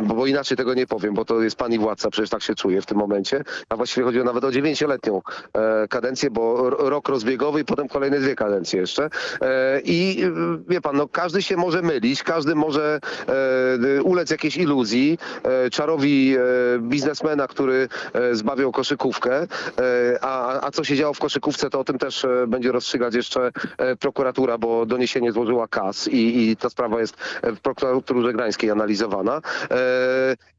bo inaczej tego nie powiem, bo to jest pan i władca, przecież tak się czuje w tym momencie. A właściwie chodziło nawet o dziewięcioletnią e, kadencję, bo rok rozbiegowy i potem kolejne dwie kadencje jeszcze. E, I wie pan, no każdy się może mylić, każdy może e, ulec jakiejś iluzji, czarowi biznesmena, który zbawiał koszykówkę, a, a co się działo w koszykówce, to o tym też będzie rozstrzygać jeszcze prokuratura, bo doniesienie złożyła KAS i, i ta sprawa jest w prokuraturze gdańskiej analizowana.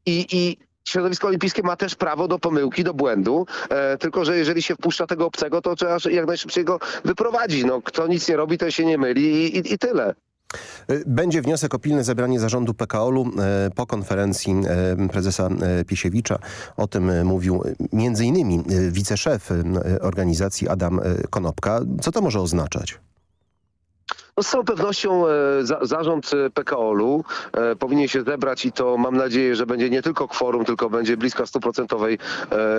I, i Środowisko olimpijskie ma też prawo do pomyłki, do błędu, e, tylko że jeżeli się wpuszcza tego obcego, to trzeba jak najszybciej go wyprowadzić. No, kto nic nie robi, to się nie myli i, i, i tyle. Y, Będzie wniosek o pilne zebranie zarządu PKO-u e, po konferencji e, prezesa e, Piesiewicza. O tym e, mówił e, e, wiceszef e, organizacji Adam e, Konopka. Co to może oznaczać? No z całą pewnością e, za, zarząd e, PKO-u e, powinien się zebrać i to mam nadzieję, że będzie nie tylko kworum, tylko będzie bliska stuprocentowej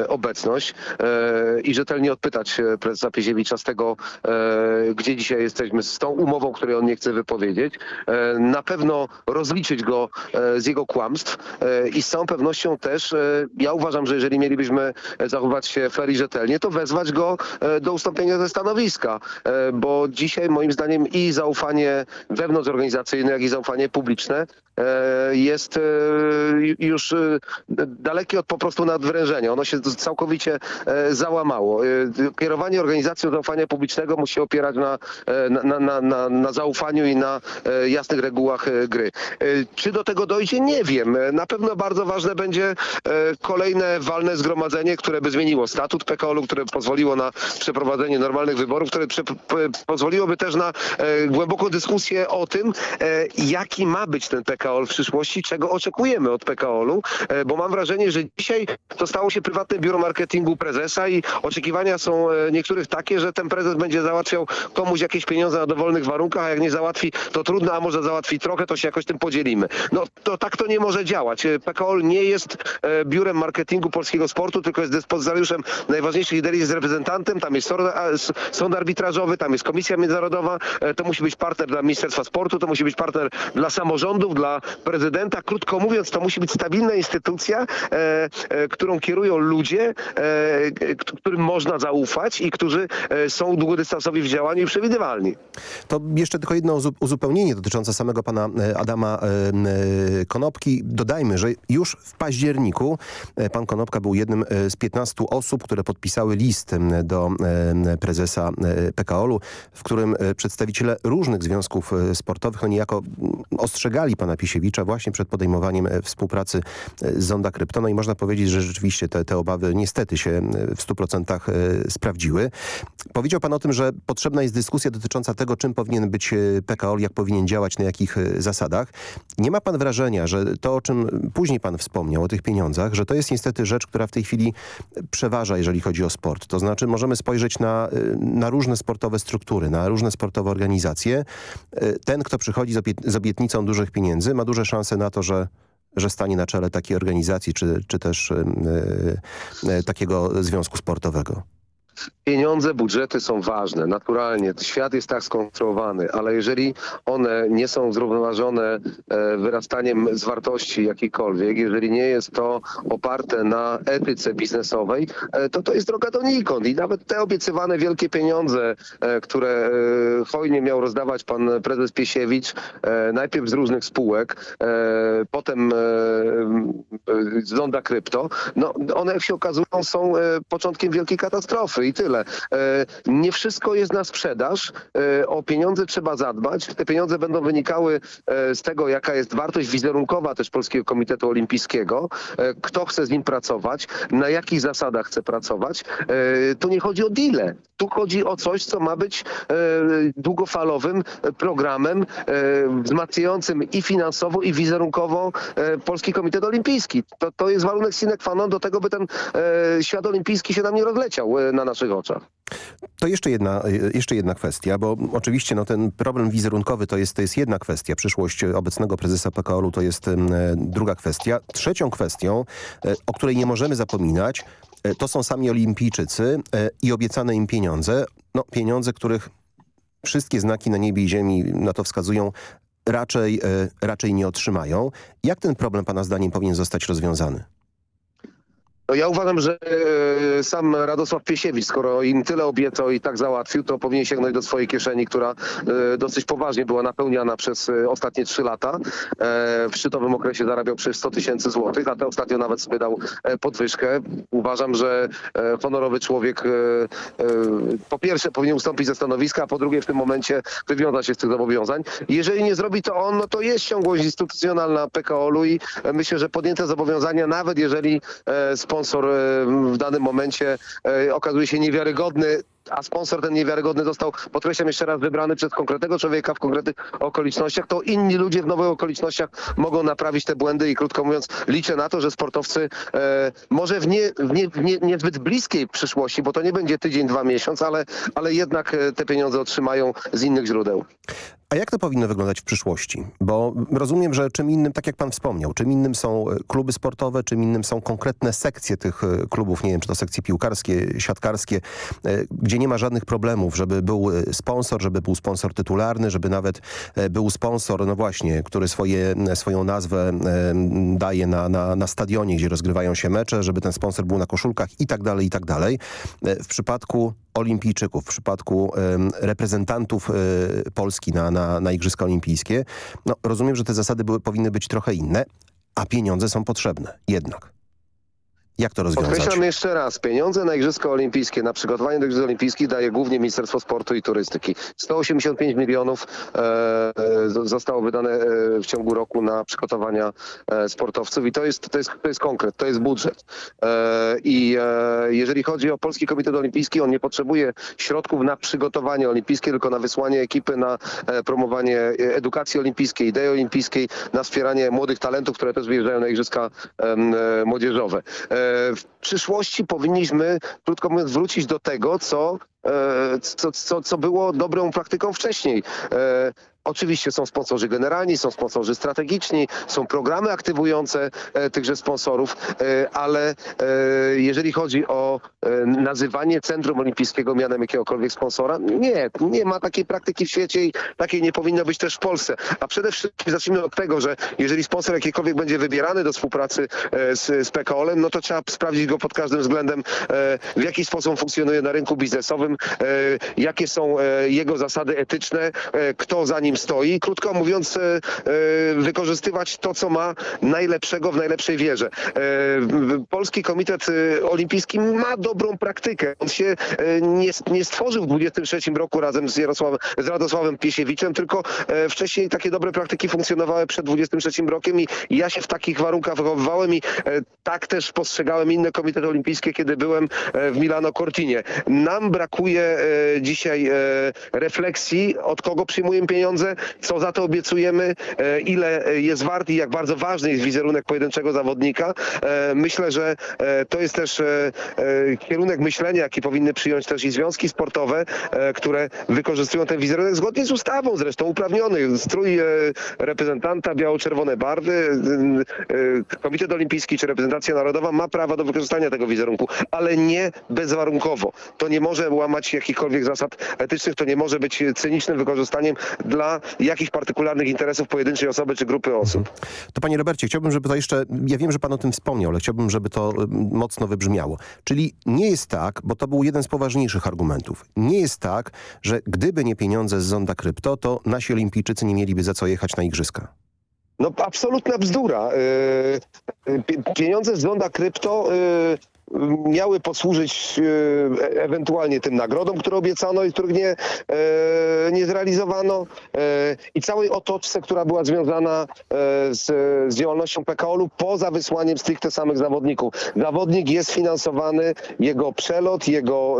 obecność i rzetelnie odpytać prezesa Piesiewicza z tego, gdzie dzisiaj jesteśmy, z tą umową, której on nie chce wypowiedzieć. Na pewno rozliczyć go z jego kłamstw i z całą pewnością też ja uważam, że jeżeli mielibyśmy zachować się fair i rzetelnie, to wezwać go do ustąpienia ze stanowiska, bo dzisiaj moim zdaniem i zaufanie wewnątrzorganizacyjne, jak i zaufanie publiczne e, jest e, już e, dalekie od po prostu nadwrężenia. Ono się całkowicie załamało. Kierowanie organizacją zaufania publicznego musi opierać na, na, na, na, na zaufaniu i na jasnych regułach gry. Czy do tego dojdzie? Nie wiem. Na pewno bardzo ważne będzie kolejne walne zgromadzenie, które by zmieniło statut PKO-u, które pozwoliło na przeprowadzenie normalnych wyborów, które pozwoliłoby też na głęboką dyskusję o tym, e, jaki ma być ten PKO w przyszłości, czego oczekujemy od PKO-u, e, bo mam wrażenie, że dzisiaj to stało się prywatne biuro marketingu prezesa i oczekiwania są e, niektórych takie, że ten prezes będzie załatwiał komuś jakieś pieniądze na dowolnych warunkach, a jak nie załatwi, to trudno, a może załatwi trochę, to się jakoś tym podzielimy. No to tak to nie może działać. PKO nie jest biurem marketingu polskiego sportu, tylko jest dyspozytariuszem najważniejszych liderii, jest reprezentantem, tam jest sąd, arbitrażowy, tam jest komisja międzynarodowa, to musi być partner dla Ministerstwa Sportu, to musi być partner dla samorządów, dla prezydenta. Krótko mówiąc, to musi być stabilna instytucja, e, e, którą kierują ludzie, e, którym można zaufać i którzy e, są długodystansowi w działaniu i przewidywalni. To jeszcze tylko jedno uzu- uzupełnienie dotyczące samego pana e, Adama e, Konopki. Dodajmy, że już w październiku pan Konopka był jednym z 15 osób, które podpisały list do prezesa PKOL-u, w którym przedstawiciele różnych związków e, sportowych no niejako mm, ostrzegali pana Pisiewicza właśnie przed podejmowaniem e, współpracy e, z Zonda Krypto. No i można powiedzieć, że rzeczywiście te, te obawy niestety się w 100% e, sprawdziły. Powiedział pan o tym, że potrzebna jest dyskusja dotycząca tego, czym powinien być PKOL, jak powinien działać, na jakich zasadach. Nie ma pan wrażenia, że to, o czym później pan wspomniał, o tych pieniądzach, że to jest niestety rzecz, która w tej chwili przeważa, jeżeli chodzi o sport. To znaczy możemy spojrzeć na, na różne sportowe struktury, na różne sportowe organizacje. E, Ten, kto przychodzi z, obiet z obietnicą dużych pieniędzy, ma duże szanse na to, że że stanie na czele takiej organizacji, czy, czy też e, e, takiego związku sportowego. Pieniądze, budżety są ważne, naturalnie. Świat jest tak skonstruowany, ale jeżeli one nie są zrównoważone e, wyrastaniem z wartości jakiejkolwiek, jeżeli nie jest to oparte na etyce biznesowej, e, to to jest droga donikąd. I nawet te obiecywane wielkie pieniądze, e, które hojnie miał rozdawać pan prezes Piesiewicz, najpierw z różnych spółek, potem z Zonda Krypto, no one jak się okazują są początkiem wielkiej katastrofy i tyle. E, Nie wszystko jest na sprzedaż. E, O pieniądze trzeba zadbać. Te pieniądze będą wynikały e, z tego, jaka jest wartość wizerunkowa też Polskiego Komitetu Olimpijskiego, kto chce z nim pracować, na jakich zasadach chce pracować. Tu nie chodzi o deale. Tu chodzi o coś, co ma być długofalowym programem wzmacniającym i finansowo, i wizerunkowo Polski Komitet Olimpijski. To, to jest warunek sine qua non do tego, by ten świat olimpijski się nam nie rozleciał na naszych oczach. To jeszcze jedna, jeszcze jedna kwestia, bo oczywiście no, ten problem wizerunkowy to jest, to jest jedna kwestia. Przyszłość obecnego prezesa PKOL-u to jest em, druga kwestia. Trzecią kwestią, e, o której nie możemy zapominać, e, to są sami olimpijczycy e, i obiecane im pieniądze. No, pieniądze, których wszystkie znaki na niebie i ziemi na to wskazują, raczej, e, raczej nie otrzymają. Jak ten problem pana zdaniem powinien zostać rozwiązany? No ja uważam, że e, sam Radosław Piesiewicz, skoro im tyle obiecał i tak załatwił, to powinien sięgnąć do swojej kieszeni, która e, dosyć poważnie była napełniana przez e, ostatnie trzy lata. W szczytowym okresie zarabiał przecież 100 tysięcy złotych, a te ostatnio nawet sobie dał podwyżkę. Uważam, że honorowy człowiek po pierwsze powinien ustąpić ze stanowiska, a po drugie w tym momencie wywiąza się z tych zobowiązań. Jeżeli nie zrobi to on, no to jest ciągłość instytucjonalna PKOL-u i myślę, że podjęte zobowiązania, nawet jeżeli e, sponsor e, w danym momencie e, okazuje się niewiarygodny, a sponsor ten niewiarygodny został, podkreślam jeszcze raz, wybrany przez konkretnego człowieka w konkretnych okolicznościach, to inni ludzie w nowych okolicznościach mogą naprawić te błędy i krótko mówiąc liczę na to, że sportowcy e, może w, nie, w, nie, w nie, niezbyt bliskiej przyszłości, bo to nie będzie tydzień, dwa miesiąc, ale, ale jednak e, te pieniądze otrzymają z innych źródeł. A jak to powinno wyglądać w przyszłości? Bo rozumiem, że czym innym, tak jak pan wspomniał, czym innym są e, kluby sportowe, czym innym są konkretne sekcje tych e, klubów, nie wiem, czy to sekcje piłkarskie, siatkarskie, e, gdzie nie ma żadnych problemów, żeby był sponsor, żeby był sponsor tytularny, żeby nawet był sponsor, no właśnie, który swoje, swoją nazwę daje na, na, na stadionie, gdzie rozgrywają się mecze, żeby ten sponsor był na koszulkach i tak dalej, i tak dalej. W przypadku olimpijczyków, w przypadku reprezentantów Polski na, na, na Igrzyska Olimpijskie, no rozumiem, że te zasady były, powinny być trochę inne, a pieniądze są potrzebne jednak. Jak to rozwiązać? Podkreślam jeszcze raz, pieniądze na Igrzyska Olimpijskie, na przygotowanie do Igrzysk Olimpijskich daje głównie Ministerstwo Sportu i Turystyki. 185 milionów e, e, zostało wydane e, w ciągu roku na przygotowania e, sportowców i to jest, to jest, to jest konkret, to jest budżet. E, I e, jeżeli chodzi o Polski Komitet Olimpijski, on nie potrzebuje środków na przygotowanie olimpijskie, tylko na wysłanie ekipy, na promowanie edukacji olimpijskiej, idei olimpijskiej, na wspieranie młodych talentów, które też wyjeżdżają na Igrzyska młodzieżowe. E, W przyszłości powinniśmy, krótko mówiąc, wrócić do tego, co e, co, co, co było dobrą praktyką wcześniej. Oczywiście są sponsorzy generalni, są sponsorzy strategiczni, są programy aktywujące e, tychże sponsorów, e, ale e, jeżeli chodzi o nazywanie Centrum Olimpijskiego mianem jakiegokolwiek sponsora, nie, nie ma takiej praktyki w świecie i takiej nie powinno być też w Polsce. A przede wszystkim zacznijmy od tego, że jeżeli sponsor jakikolwiek będzie wybierany do współpracy z, z PKOL-em, no to trzeba sprawdzić go pod każdym względem, w jaki sposób funkcjonuje na rynku biznesowym, jakie są jego zasady etyczne, kto za nim stoi. Krótko mówiąc, e, e, wykorzystywać to, co ma najlepszego w najlepszej wierze. E, Polski Komitet Olimpijski ma dobrą praktykę. On się nie, stworzył w 23 roku razem z, Jarosławem, z Radosławem Piesiewiczem, tylko wcześniej takie dobre praktyki funkcjonowały przed 23 rokiem i ja się w takich warunkach wychowywałem i tak też postrzegałem inne komitety olimpijskie, kiedy byłem w Milano Cortinie. Nam brakuje dzisiaj refleksji, od kogo przyjmujemy pieniądze, co za to obiecujemy, e, ile e, jest wart i jak bardzo ważny jest wizerunek pojedynczego zawodnika. E, Myślę, że to jest też kierunek myślenia, jaki powinny przyjąć też i związki sportowe, które wykorzystują ten wizerunek zgodnie z ustawą zresztą uprawniony. Strój reprezentanta, biało-czerwone barwy, Komitet Olimpijski czy reprezentacja narodowa ma prawo do wykorzystania tego wizerunku, ale nie bezwarunkowo. To nie może łamać jakichkolwiek zasad etycznych, to nie może być cynicznym wykorzystaniem dla jakichś partykularnych interesów pojedynczej osoby czy grupy osób. To panie Robercie, chciałbym, żeby to jeszcze, ja wiem, że pan o tym wspomniał, ale chciałbym, żeby to y, mocno wybrzmiało. Czyli nie jest tak, bo to był jeden z poważniejszych argumentów, nie jest tak, że gdyby nie pieniądze z Zonda Krypto, to nasi olimpijczycy nie mieliby za co jechać na igrzyska. No absolutna bzdura. Yy, pie- Pieniądze z Zonda Krypto miały posłużyć e- ewentualnie tym nagrodom, które obiecano i których nie, yy, nie zrealizowano yy, i całej otoczce, która była związana z, z działalnością PKOL-u poza wysłaniem stricte samych zawodników. Zawodnik jest finansowany, jego przelot, jego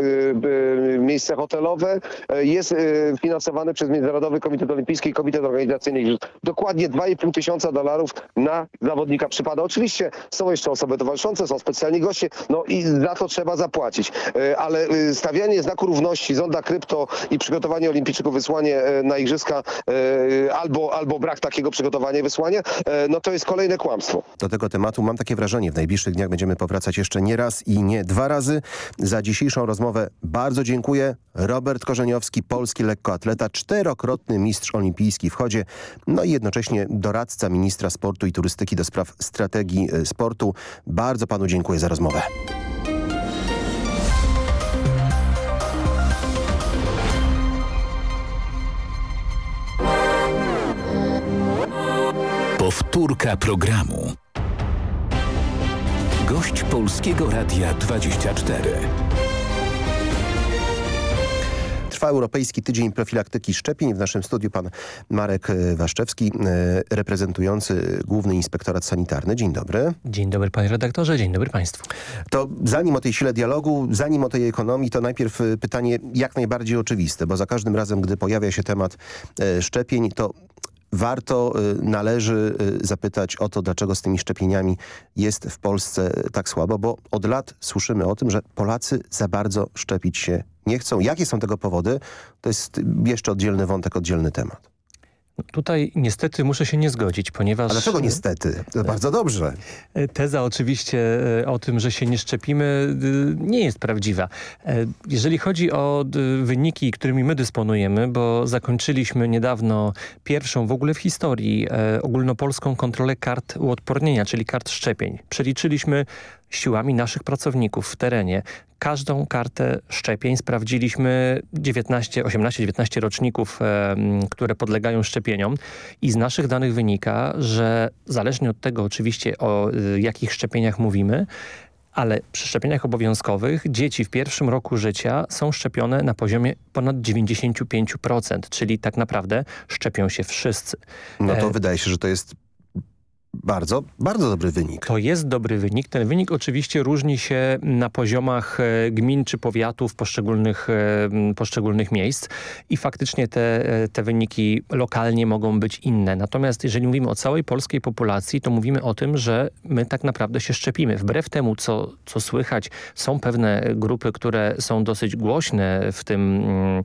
miejsce hotelowe jest finansowany przez Międzynarodowy Komitet Olimpijski i Komitet Organizacyjny. Dokładnie 2,5 tysiąca dolarów na zawodnika przypada. Oczywiście są jeszcze osoby towarzyszące, są specjalni goście, no i za to trzeba zapłacić. E, Ale e, stawianie znaku równości Zonda Krypto i przygotowanie olimpijczyków, wysłanie e, na igrzyska albo, albo brak takiego przygotowania i wysłania, no to jest kolejne kłamstwo. Do tego tematu mam takie wrażenie, w najbliższych dniach będziemy powracać jeszcze nie raz i nie dwa razy. Za dzisiejszą rozmowę bardzo dziękuję. Robert Korzeniowski, polski lekkoatleta, czterokrotny mistrz olimpijski w chodzie, no i jednocześnie doradca ministra sportu i turystyki do spraw strategii sportu. Bardzo panu dziękuję za rozmowę. Powtórka programu. Gość Polskiego Radia 24. Trwa Europejski Tydzień Profilaktyki Szczepień. W naszym studiu pan Marek e, Waszczewski, e, reprezentujący Główny Inspektorat Sanitarny. Dzień dobry. Dzień dobry panie redaktorze, dzień dobry państwu. To zanim o tej sile dialogu, zanim o tej ekonomii, to najpierw e, pytanie jak najbardziej oczywiste, bo za każdym razem, gdy pojawia się temat szczepień, to warto, należy zapytać o to, dlaczego z tymi szczepieniami jest w Polsce tak słabo, bo od lat słyszymy o tym, że Polacy za bardzo szczepić się nie chcą. Jakie są tego powody? To jest jeszcze oddzielny wątek, oddzielny temat. Tutaj niestety muszę się nie zgodzić, ponieważ... A dlaczego niestety? To bardzo dobrze. Teza oczywiście e, o tym, że się nie szczepimy e, nie jest prawdziwa. E, Jeżeli chodzi o wyniki, którymi my dysponujemy, bo zakończyliśmy niedawno pierwszą w ogóle w historii ogólnopolską kontrolę kart uodpornienia, czyli kart szczepień. Przeliczyliśmy siłami naszych pracowników w terenie każdą kartę szczepień. Sprawdziliśmy 19, 18-19 roczników, e, m, które podlegają szczepieniom i z naszych danych wynika, że zależnie od tego oczywiście o y, jakich szczepieniach mówimy, ale przy szczepieniach obowiązkowych dzieci w pierwszym roku życia są szczepione na poziomie ponad 95%, czyli tak naprawdę szczepią się wszyscy. No to E, wydaje się, że to jest bardzo, bardzo dobry wynik. To jest dobry wynik. Ten wynik oczywiście różni się na poziomach e, gmin czy powiatów poszczególnych, e, poszczególnych miejsc i faktycznie te, e, te wyniki lokalnie mogą być inne. Natomiast jeżeli mówimy o całej polskiej populacji, to mówimy o tym, że my tak naprawdę się szczepimy. Wbrew temu, co, co słychać, są pewne grupy, które są dosyć głośne w tym mm,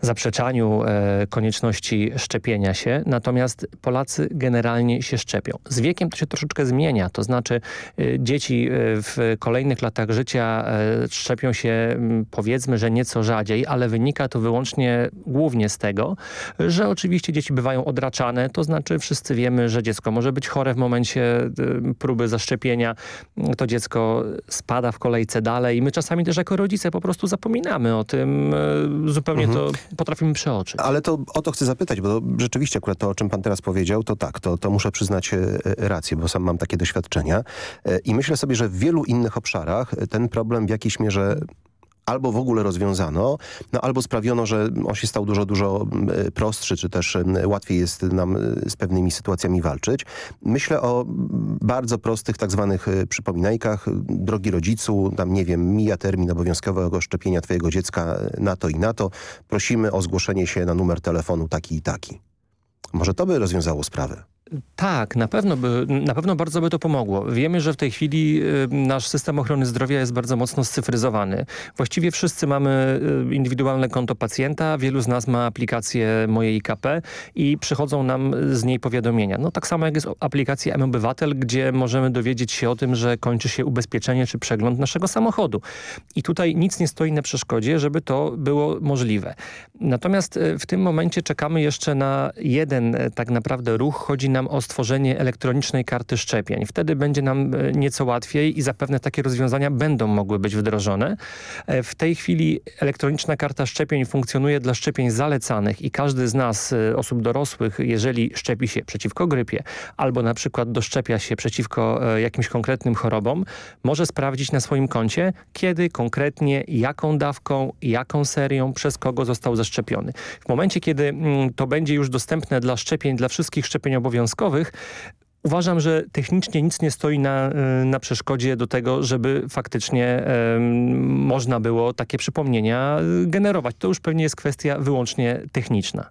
zaprzeczaniu konieczności szczepienia się. Natomiast Polacy generalnie się szczepią. Z wiekiem to się troszeczkę zmienia, to znaczy y, dzieci y, w kolejnych latach życia y, szczepią się mm, powiedzmy, że nieco rzadziej, ale wynika to wyłącznie głównie z tego, że oczywiście dzieci bywają odraczane, to znaczy wszyscy wiemy, że dziecko może być chore w momencie próby zaszczepienia, to dziecko spada w kolejce dalej i my czasami też jako rodzice po prostu zapominamy o tym, zupełnie mhm. to potrafimy przeoczyć. Ale to o to chcę zapytać, bo rzeczywiście akurat to, o czym pan teraz powiedział, to tak, to, to muszę przyznać rację, bo sam mam takie doświadczenia. E, I myślę sobie, że w wielu innych obszarach ten problem w jakiejś mierze albo w ogóle rozwiązano, no albo sprawiono, że on się stał dużo, dużo prostszy, czy też łatwiej jest nam e, z pewnymi sytuacjami walczyć. Myślę o bardzo prostych tak zwanych e, przypominajkach. Drogi rodzicu, tam nie wiem, mija termin obowiązkowego szczepienia twojego dziecka na to i na to. Prosimy o zgłoszenie się na numer telefonu taki i taki. Może to by rozwiązało sprawę. Tak, na pewno, by, na pewno bardzo by to pomogło. Wiemy, że w tej chwili y, nasz system ochrony zdrowia jest bardzo mocno scyfryzowany. Właściwie wszyscy mamy y, indywidualne konto pacjenta, wielu z nas ma aplikację Moje IKP i przychodzą nam z niej powiadomienia. No tak samo jak jest aplikacja M-Obywatel, gdzie możemy dowiedzieć się o tym, że kończy się ubezpieczenie czy przegląd naszego samochodu. I tutaj nic nie stoi na przeszkodzie, żeby to było możliwe. Natomiast y, w tym momencie czekamy jeszcze na jeden tak naprawdę ruch. Chodzi nam o stworzenie elektronicznej karty szczepień. Wtedy będzie nam e, nieco łatwiej i zapewne takie rozwiązania będą mogły być wdrożone. E, w tej chwili elektroniczna karta szczepień funkcjonuje dla szczepień zalecanych i każdy z nas, e, osób dorosłych, jeżeli szczepi się przeciwko grypie albo na przykład doszczepia się przeciwko jakimś konkretnym chorobom, może sprawdzić na swoim koncie, kiedy konkretnie, jaką dawką, jaką serią, przez kogo został zaszczepiony. W momencie, kiedy mm, to będzie już dostępne dla szczepień, dla wszystkich szczepień obowiązkowych, obowiązkowych, Uważam, że technicznie nic nie stoi na, y, na przeszkodzie do tego, żeby faktycznie można było takie przypomnienia y, generować. To już pewnie jest kwestia wyłącznie techniczna.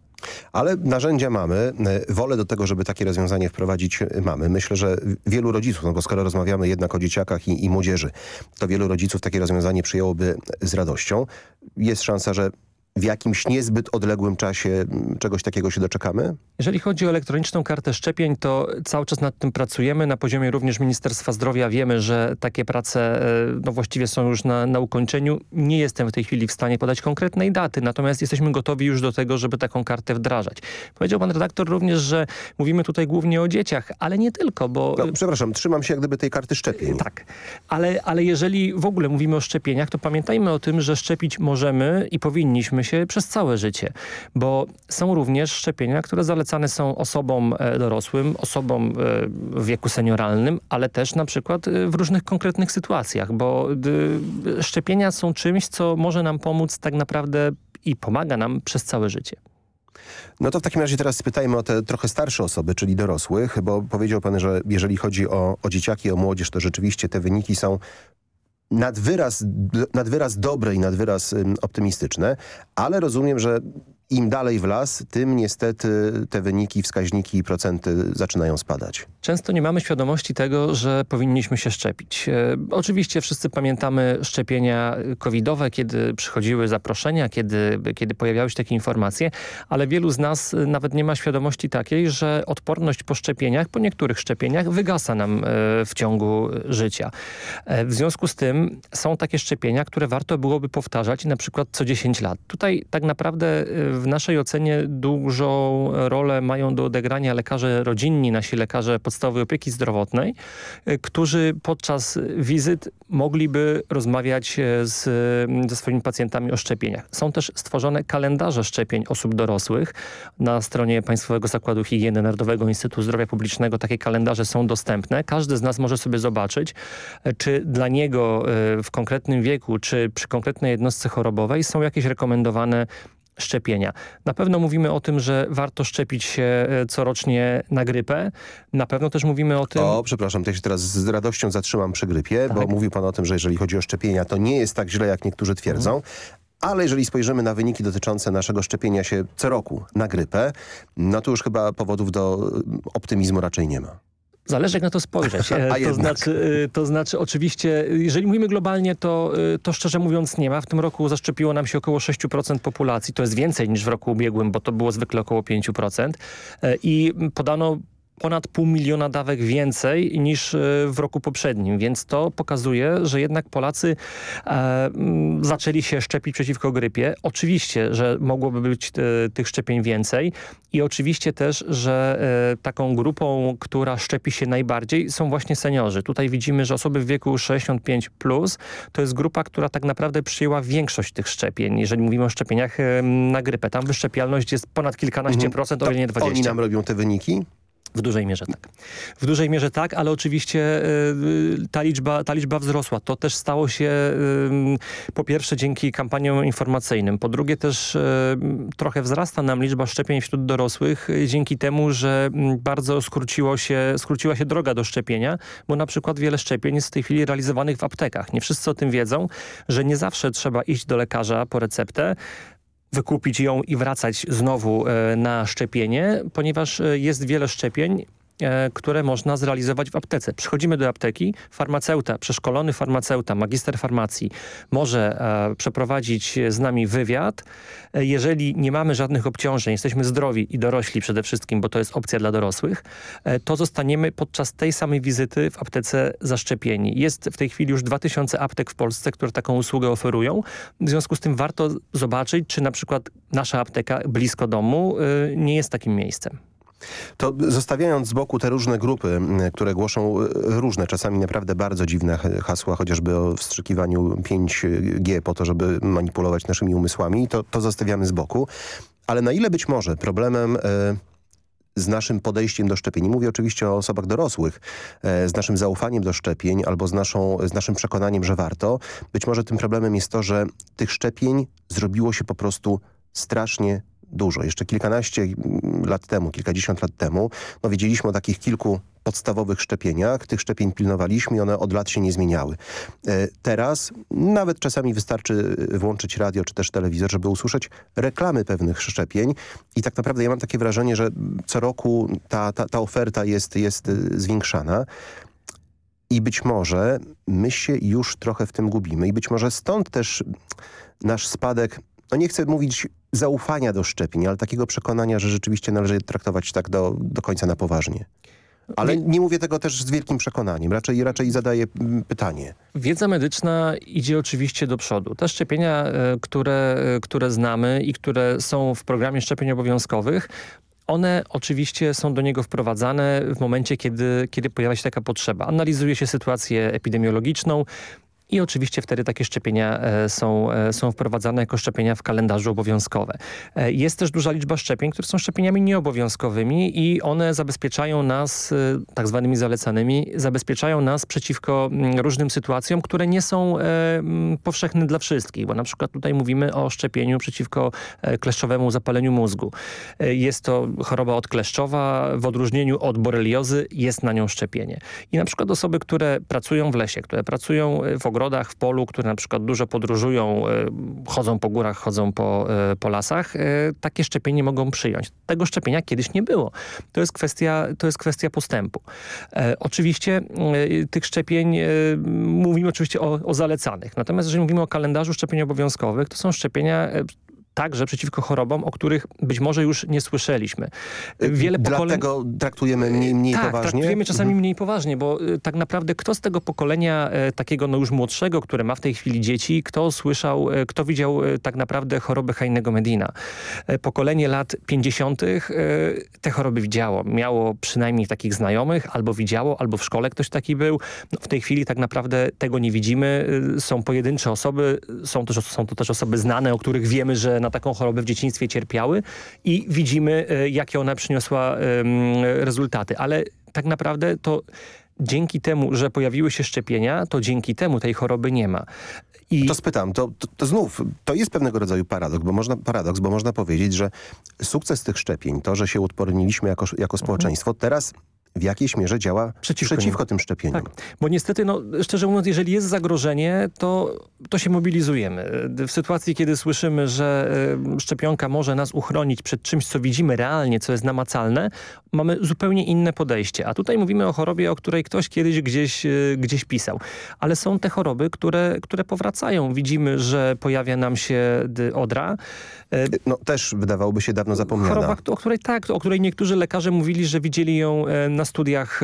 Ale narzędzia mamy, y, wolę do tego, żeby takie rozwiązanie wprowadzić mamy. Myślę, że wielu rodziców, no bo skoro rozmawiamy jednak o dzieciakach i, i młodzieży, to wielu rodziców takie rozwiązanie przyjęłoby z radością. Jest szansa, że w jakimś niezbyt odległym czasie czegoś takiego się doczekamy? Jeżeli chodzi o elektroniczną kartę szczepień, to cały czas nad tym pracujemy. Na poziomie również Ministerstwa Zdrowia wiemy, że takie prace e, no właściwie są już na, na ukończeniu. Nie jestem w tej chwili w stanie podać konkretnej daty, natomiast jesteśmy gotowi już do tego, żeby taką kartę wdrażać. Powiedział pan redaktor również, że mówimy tutaj głównie o dzieciach, ale nie tylko, bo... No, przepraszam, trzymam się jak gdyby tej karty szczepień. Tak, ale, ale jeżeli w ogóle mówimy o szczepieniach, to pamiętajmy o tym, że szczepić możemy i powinniśmy się przez całe życie, bo są również szczepienia, które zalecane są osobom e, dorosłym, osobom e, w wieku senioralnym, ale też na przykład e, w różnych konkretnych sytuacjach, bo szczepienia są czymś, co może nam pomóc tak naprawdę i pomaga nam przez całe życie. No to w takim razie teraz spytajmy o te trochę starsze osoby, czyli dorosłych, bo powiedział pan, że jeżeli chodzi o, o dzieciaki, o młodzież, to rzeczywiście te wyniki są nad wyraz, nad wyraz dobre i nad wyraz optymistyczne, ale rozumiem, że im dalej w las, tym niestety te wyniki, wskaźniki i procenty zaczynają spadać. Często nie mamy świadomości tego, że powinniśmy się szczepić. E, oczywiście wszyscy pamiętamy szczepienia covidowe, kiedy przychodziły zaproszenia, kiedy, kiedy pojawiały się takie informacje, ale wielu z nas nawet nie ma świadomości takiej, że odporność po szczepieniach, po niektórych szczepieniach wygasa nam e, w ciągu życia. E, w związku z tym są takie szczepienia, które warto byłoby powtarzać na przykład co 10 lat. Tutaj tak naprawdę w naszej ocenie dużą rolę mają do odegrania lekarze rodzinni, nasi lekarze podstawowej opieki zdrowotnej, e, którzy podczas wizyt mogliby rozmawiać e, z, ze swoimi pacjentami o szczepieniach. Są też stworzone kalendarze szczepień osób dorosłych. Na stronie Państwowego Zakładu Higieny Narodowego Instytutu Zdrowia Publicznego takie kalendarze są dostępne. Każdy z nas może sobie zobaczyć, e, czy dla niego w konkretnym wieku, czy przy konkretnej jednostce chorobowej są jakieś rekomendowane szczepienia. Na pewno mówimy o tym, że warto szczepić się e, corocznie na grypę. Na pewno też mówimy o tym... O, przepraszam, to ja się teraz z radością zatrzymam przy grypie, Tak. bo mówił pan o tym, że jeżeli chodzi o szczepienia, to nie jest tak źle, jak niektórzy twierdzą. Mhm. Ale jeżeli spojrzymy na wyniki dotyczące naszego szczepienia się co roku na grypę, no to już chyba powodów do optymizmu raczej nie ma. Zależy jak na to spojrzeć. E, to, znaczy, e, to znaczy oczywiście, jeżeli mówimy globalnie, to, e, to szczerze mówiąc nie ma. W tym roku zaszczepiło nam się około 6% populacji. To jest więcej niż w roku ubiegłym, bo to było zwykle około 5%. E, I podano ponad pół miliona dawek więcej niż e, w roku poprzednim, więc to pokazuje, że jednak Polacy e, zaczęli się szczepić przeciwko grypie. Oczywiście, że mogłoby być e, tych szczepień więcej i oczywiście też, że e, taką grupą, która szczepi się najbardziej są właśnie seniorzy. Tutaj widzimy, że osoby w wieku 65+, plus, to jest grupa, która tak naprawdę przyjęła większość tych szczepień, jeżeli mówimy o szczepieniach na grypę. Tam wyszczepialność jest ponad kilkanaście procent, o ile nie 20. Oni nam robią te wyniki? W dużej mierze tak. W dużej mierze tak, ale oczywiście y, ta liczba, ta liczba wzrosła. To też stało się y, po pierwsze dzięki kampaniom informacyjnym. Po drugie też y, trochę wzrasta nam liczba szczepień wśród dorosłych dzięki temu, że mm, bardzo skróciło się, skróciła się droga do szczepienia, bo na przykład wiele szczepień jest w tej chwili realizowanych w aptekach. Nie wszyscy o tym wiedzą, że nie zawsze trzeba iść do lekarza po receptę, wykupić ją i wracać znowu e, na szczepienie, ponieważ e, jest wiele szczepień, które można zrealizować w aptece. Przychodzimy do apteki, farmaceuta, przeszkolony farmaceuta, magister farmacji może e, przeprowadzić z nami wywiad. E, Jeżeli nie mamy żadnych obciążeń, jesteśmy zdrowi i dorośli przede wszystkim, bo to jest opcja dla dorosłych, e, to zostaniemy podczas tej samej wizyty w aptece zaszczepieni. Jest w tej chwili już 2000 aptek w Polsce, które taką usługę oferują. W związku z tym warto zobaczyć, czy na przykład nasza apteka blisko domu nie jest takim miejscem. To zostawiając z boku te różne grupy, które głoszą e, różne, czasami naprawdę bardzo dziwne hasła, chociażby o wstrzykiwaniu 5G po to, żeby manipulować naszymi umysłami, to, to zostawiamy z boku. Ale na ile być może problemem... E, z naszym podejściem do szczepień. Mówię oczywiście o osobach dorosłych, e, z naszym zaufaniem do szczepień albo z, naszą, z naszym przekonaniem, że warto. Być może tym problemem jest to, że tych szczepień zrobiło się po prostu strasznie dużo. Jeszcze kilkanaście mm, lat temu, kilkadziesiąt lat temu, no wiedzieliśmy o takich kilku podstawowych szczepieniach. Tych szczepień pilnowaliśmy i one od lat się nie zmieniały. E, Teraz nawet czasami wystarczy włączyć radio czy też telewizor, żeby usłyszeć reklamy pewnych szczepień i tak naprawdę ja mam takie wrażenie, że co roku ta, ta, ta oferta jest, jest y, zwiększana. I być może my się już trochę w tym gubimy i być może stąd też nasz spadek, no nie chcę mówić zaufania do szczepień, ale takiego przekonania, że rzeczywiście należy je traktować tak do, do końca na poważnie. Ale nie mówię tego też z wielkim przekonaniem, raczej, raczej zadaję mm, pytanie. Wiedza medyczna idzie oczywiście do przodu. Te szczepienia, e, które, e, które znamy i które są w programie szczepień obowiązkowych, one oczywiście są do niego wprowadzane w momencie, kiedy, kiedy pojawia się taka potrzeba. Analizuje się sytuację epidemiologiczną, i oczywiście wtedy takie szczepienia e, są, e, są wprowadzane jako szczepienia w kalendarzu obowiązkowe. E, Jest też duża liczba szczepień, które są szczepieniami nieobowiązkowymi i one zabezpieczają nas, tak zwanymi zalecanymi, zabezpieczają nas przeciwko mm, różnym sytuacjom, które nie są powszechne dla wszystkich, bo na przykład tutaj mówimy o szczepieniu przeciwko kleszczowemu zapaleniu mózgu. Jest to choroba odkleszczowa, w odróżnieniu od boreliozy jest na nią szczepienie. I na przykład osoby, które pracują w lesie, które pracują w ogrodach, w polu, które na przykład dużo podróżują, e, chodzą po górach, chodzą po, e, po lasach, e, takie szczepienie mogą przyjąć. Tego szczepienia kiedyś nie było. To jest kwestia, to jest kwestia postępu. Oczywiście tych szczepień mówimy oczywiście o, o zalecanych. Natomiast jeżeli mówimy o kalendarzu szczepień obowiązkowych, to są szczepienia także przeciwko chorobom, o których być może już nie słyszeliśmy. Wiele pokoleń... Dlatego traktujemy mniej, mniej tak, poważnie? traktujemy czasami mniej poważnie, bo y, tak naprawdę kto z tego pokolenia y, takiego no już młodszego, które ma w tej chwili dzieci, kto słyszał, y, kto widział y, tak naprawdę chorobę Heinego Medina. Pokolenie lat 50. y, te choroby widziało. Miało przynajmniej takich znajomych, albo widziało, albo w szkole ktoś taki był. No, w tej chwili tak naprawdę tego nie widzimy. Są pojedyncze osoby, są, też, są to też osoby znane, o których wiemy, że na taką chorobę w dzieciństwie cierpiały i widzimy, y, jakie ona przyniosła rezultaty. Ale tak naprawdę to dzięki temu, że pojawiły się szczepienia, to dzięki temu tej choroby nie ma. I... To spytam, to, to, to znów, to jest pewnego rodzaju paradoks, bo można, paradoks, bo można powiedzieć, że sukces tych szczepień, to, że się odporniliśmy jako, jako społeczeństwo, teraz w jakiejś mierze działa przeciwko, przeciwko tym szczepieniom. Tak, bo niestety, no, szczerze mówiąc, jeżeli jest zagrożenie, to, to się mobilizujemy. W sytuacji, kiedy słyszymy, że szczepionka może nas uchronić przed czymś, co widzimy realnie, co jest namacalne, mamy zupełnie inne podejście. A tutaj mówimy o chorobie, o której ktoś kiedyś gdzieś, y, gdzieś pisał. Ale są te choroby, które, które powracają. Widzimy, że pojawia nam się odra. Y, no też wydawałoby się dawno zapomniana. Choroba, o której tak, o której niektórzy lekarze mówili, że widzieli ją na studiach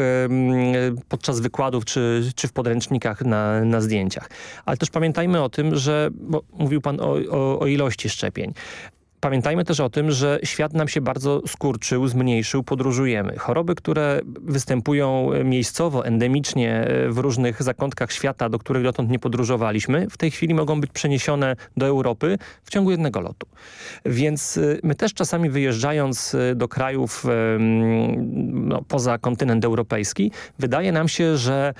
podczas wykładów czy, czy w podręcznikach na, na zdjęciach. Ale też pamiętajmy o tym, że mówił pan o, o, o ilości szczepień. Pamiętajmy też o tym, że świat nam się bardzo skurczył, zmniejszył, podróżujemy. Choroby, które występują miejscowo, endemicznie e, w różnych zakątkach świata, do których dotąd nie podróżowaliśmy, w tej chwili mogą być przeniesione do Europy w ciągu jednego lotu. Więc e, my też czasami wyjeżdżając e, do krajów no, poza kontynent europejski, wydaje nam się, że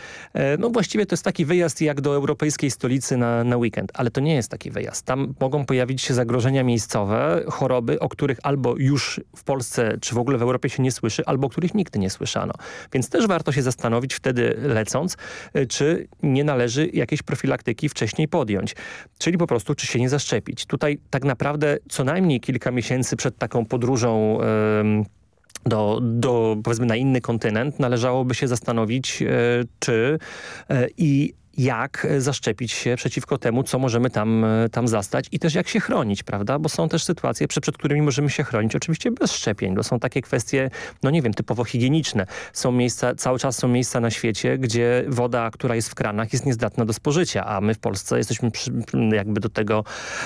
no właściwie to jest taki wyjazd jak do europejskiej stolicy na, na weekend. Ale to nie jest taki wyjazd. Tam mogą pojawić się zagrożenia miejscowe, choroby, o których albo już w Polsce czy w ogóle w Europie się nie słyszy, albo o których nigdy nie słyszano. Więc też warto się zastanowić wtedy lecąc, y, czy nie należy jakiejś profilaktyki wcześniej podjąć. Czyli po prostu, czy się nie zaszczepić. Tutaj tak naprawdę co najmniej kilka miesięcy przed taką podróżą do, do, powiedzmy na inny kontynent, należałoby się zastanowić, y, czy y, i jak e, zaszczepić się przeciwko temu, co możemy tam, e, tam zastać i też jak się chronić, prawda? Bo są też sytuacje, przed, przed którymi możemy się chronić, oczywiście bez szczepień, bo są takie kwestie, no nie wiem, typowo higieniczne. Są miejsca, cały czas są miejsca na świecie, gdzie woda, która jest w kranach jest niezdatna do spożycia, a my w Polsce jesteśmy przy, jakby do tego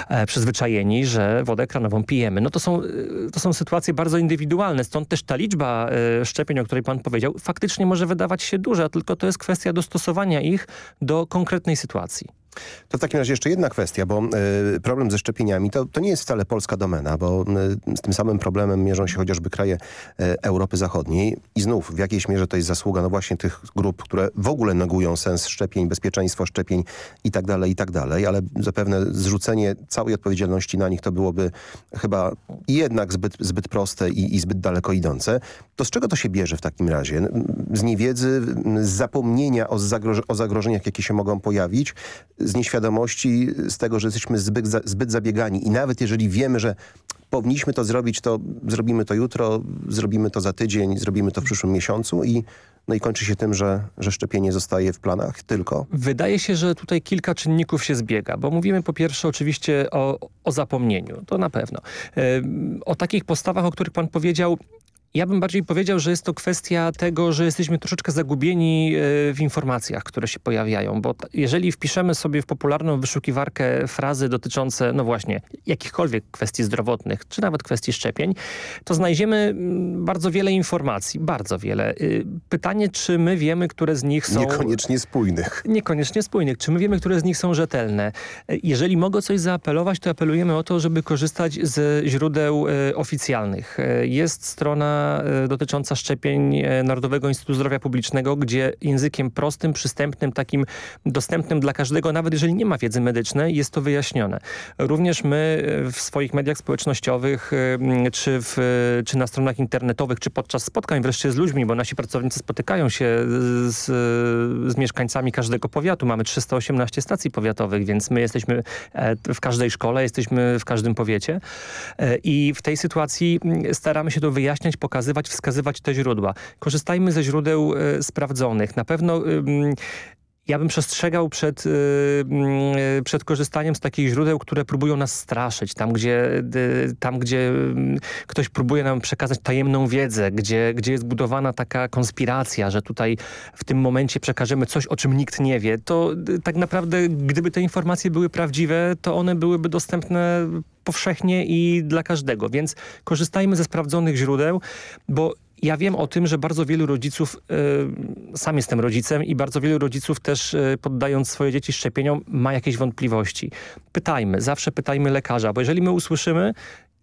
e, przyzwyczajeni, że wodę kranową pijemy. No to są, e, to są sytuacje bardzo indywidualne, stąd też ta liczba e, szczepień, o której pan powiedział, faktycznie może wydawać się duża, tylko to jest kwestia dostosowania ich do do konkretnej sytuacji. To w takim razie jeszcze jedna kwestia, bo y, problem ze szczepieniami to, to nie jest wcale polska domena, bo y, z tym samym problemem mierzą się chociażby kraje y, Europy Zachodniej i znów w jakiejś mierze to jest zasługa no właśnie tych grup, które w ogóle negują sens szczepień, bezpieczeństwo szczepień i tak dalej, i tak dalej, ale zapewne zrzucenie całej odpowiedzialności na nich to byłoby chyba jednak zbyt, zbyt proste i, i zbyt daleko idące. To z czego to się bierze w takim razie? Z niewiedzy, z zapomnienia o, zagroż o zagrożeniach, jakie się mogą pojawić, z nieświadomości, z tego, że jesteśmy zbyt, zbyt zabiegani i nawet jeżeli wiemy, że powinniśmy to zrobić, to zrobimy to jutro, zrobimy to za tydzień, zrobimy to w przyszłym miesiącu i no i kończy się tym, że, że szczepienie zostaje w planach tylko? Wydaje się, że tutaj kilka czynników się zbiega, bo mówimy po pierwsze oczywiście o, o zapomnieniu, to na pewno. O takich postawach, o których pan powiedział, ja bym bardziej powiedział, że jest to kwestia tego, że jesteśmy troszeczkę zagubieni e, w informacjach, które się pojawiają, bo jeżeli wpiszemy sobie w popularną wyszukiwarkę frazy dotyczące, no właśnie, jakichkolwiek kwestii zdrowotnych, czy nawet kwestii szczepień, to znajdziemy mm, bardzo wiele informacji, bardzo wiele. Y, pytanie, czy my wiemy, które z nich są... Niekoniecznie spójnych. Niekoniecznie spójnych. Czy my wiemy, które z nich są rzetelne? E, jeżeli mogę coś zaapelować, to apelujemy o to, żeby korzystać ze źródeł e, oficjalnych. Jest strona E, dotycząca szczepień e, Narodowego Instytutu Zdrowia Publicznego, gdzie językiem prostym, przystępnym, takim dostępnym dla każdego, nawet jeżeli nie ma wiedzy medycznej, jest to wyjaśnione. Również my e, w swoich mediach społecznościowych, czy, w, czy na stronach internetowych, czy podczas spotkań wreszcie z ludźmi, bo nasi pracownicy spotykają się z, z mieszkańcami każdego powiatu. Mamy 318 stacji powiatowych, więc my jesteśmy w każdej szkole, jesteśmy w każdym powiecie i w tej sytuacji staramy się to wyjaśniać, pokazywać, wskazywać te źródła. Korzystajmy ze źródeł e, sprawdzonych. Na pewno ja bym przestrzegał przed, yy, przed korzystaniem z takich źródeł, które próbują nas straszyć. Tam, gdzie, yy, tam, gdzie yy, ktoś próbuje nam przekazać tajemną wiedzę, gdzie, gdzie jest budowana taka konspiracja, że tutaj w tym momencie przekażemy coś, o czym nikt nie wie. To y, tak naprawdę, gdyby te informacje były prawdziwe, to one byłyby dostępne powszechnie i dla każdego. Więc korzystajmy ze sprawdzonych źródeł, bo ja wiem o tym, że bardzo wielu rodziców, y, sam jestem rodzicem i bardzo wielu rodziców też y, poddając swoje dzieci szczepieniom ma jakieś wątpliwości. Pytajmy, zawsze pytajmy lekarza, bo jeżeli my usłyszymy,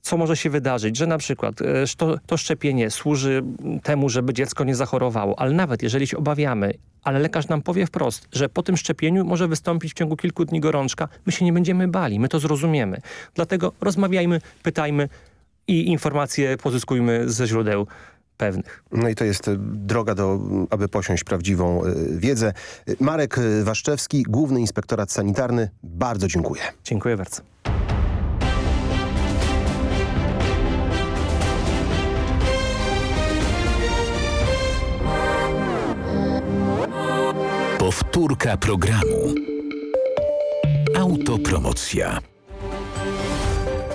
co może się wydarzyć, że na przykład e, to, to szczepienie służy temu, żeby dziecko nie zachorowało, ale nawet jeżeli się obawiamy, ale lekarz nam powie wprost, że po tym szczepieniu może wystąpić w ciągu kilku dni gorączka, my się nie będziemy bali, my to zrozumiemy. Dlatego rozmawiajmy, pytajmy i informacje pozyskujmy ze źródeł pewnych. No i to jest e, droga do, aby posiąść prawdziwą e, wiedzę. Marek e, Waszczewski, Główny Inspektorat Sanitarny. Bardzo dziękuję. Dziękuję bardzo. Powtórka programu. Autopromocja.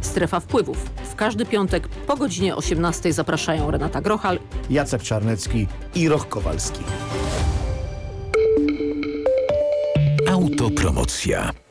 Strefa wpływów. W każdy piątek po godzinie 18 zapraszają Renata Grochal, Jacek Czarnecki i Roch Kowalski. Autopromocja.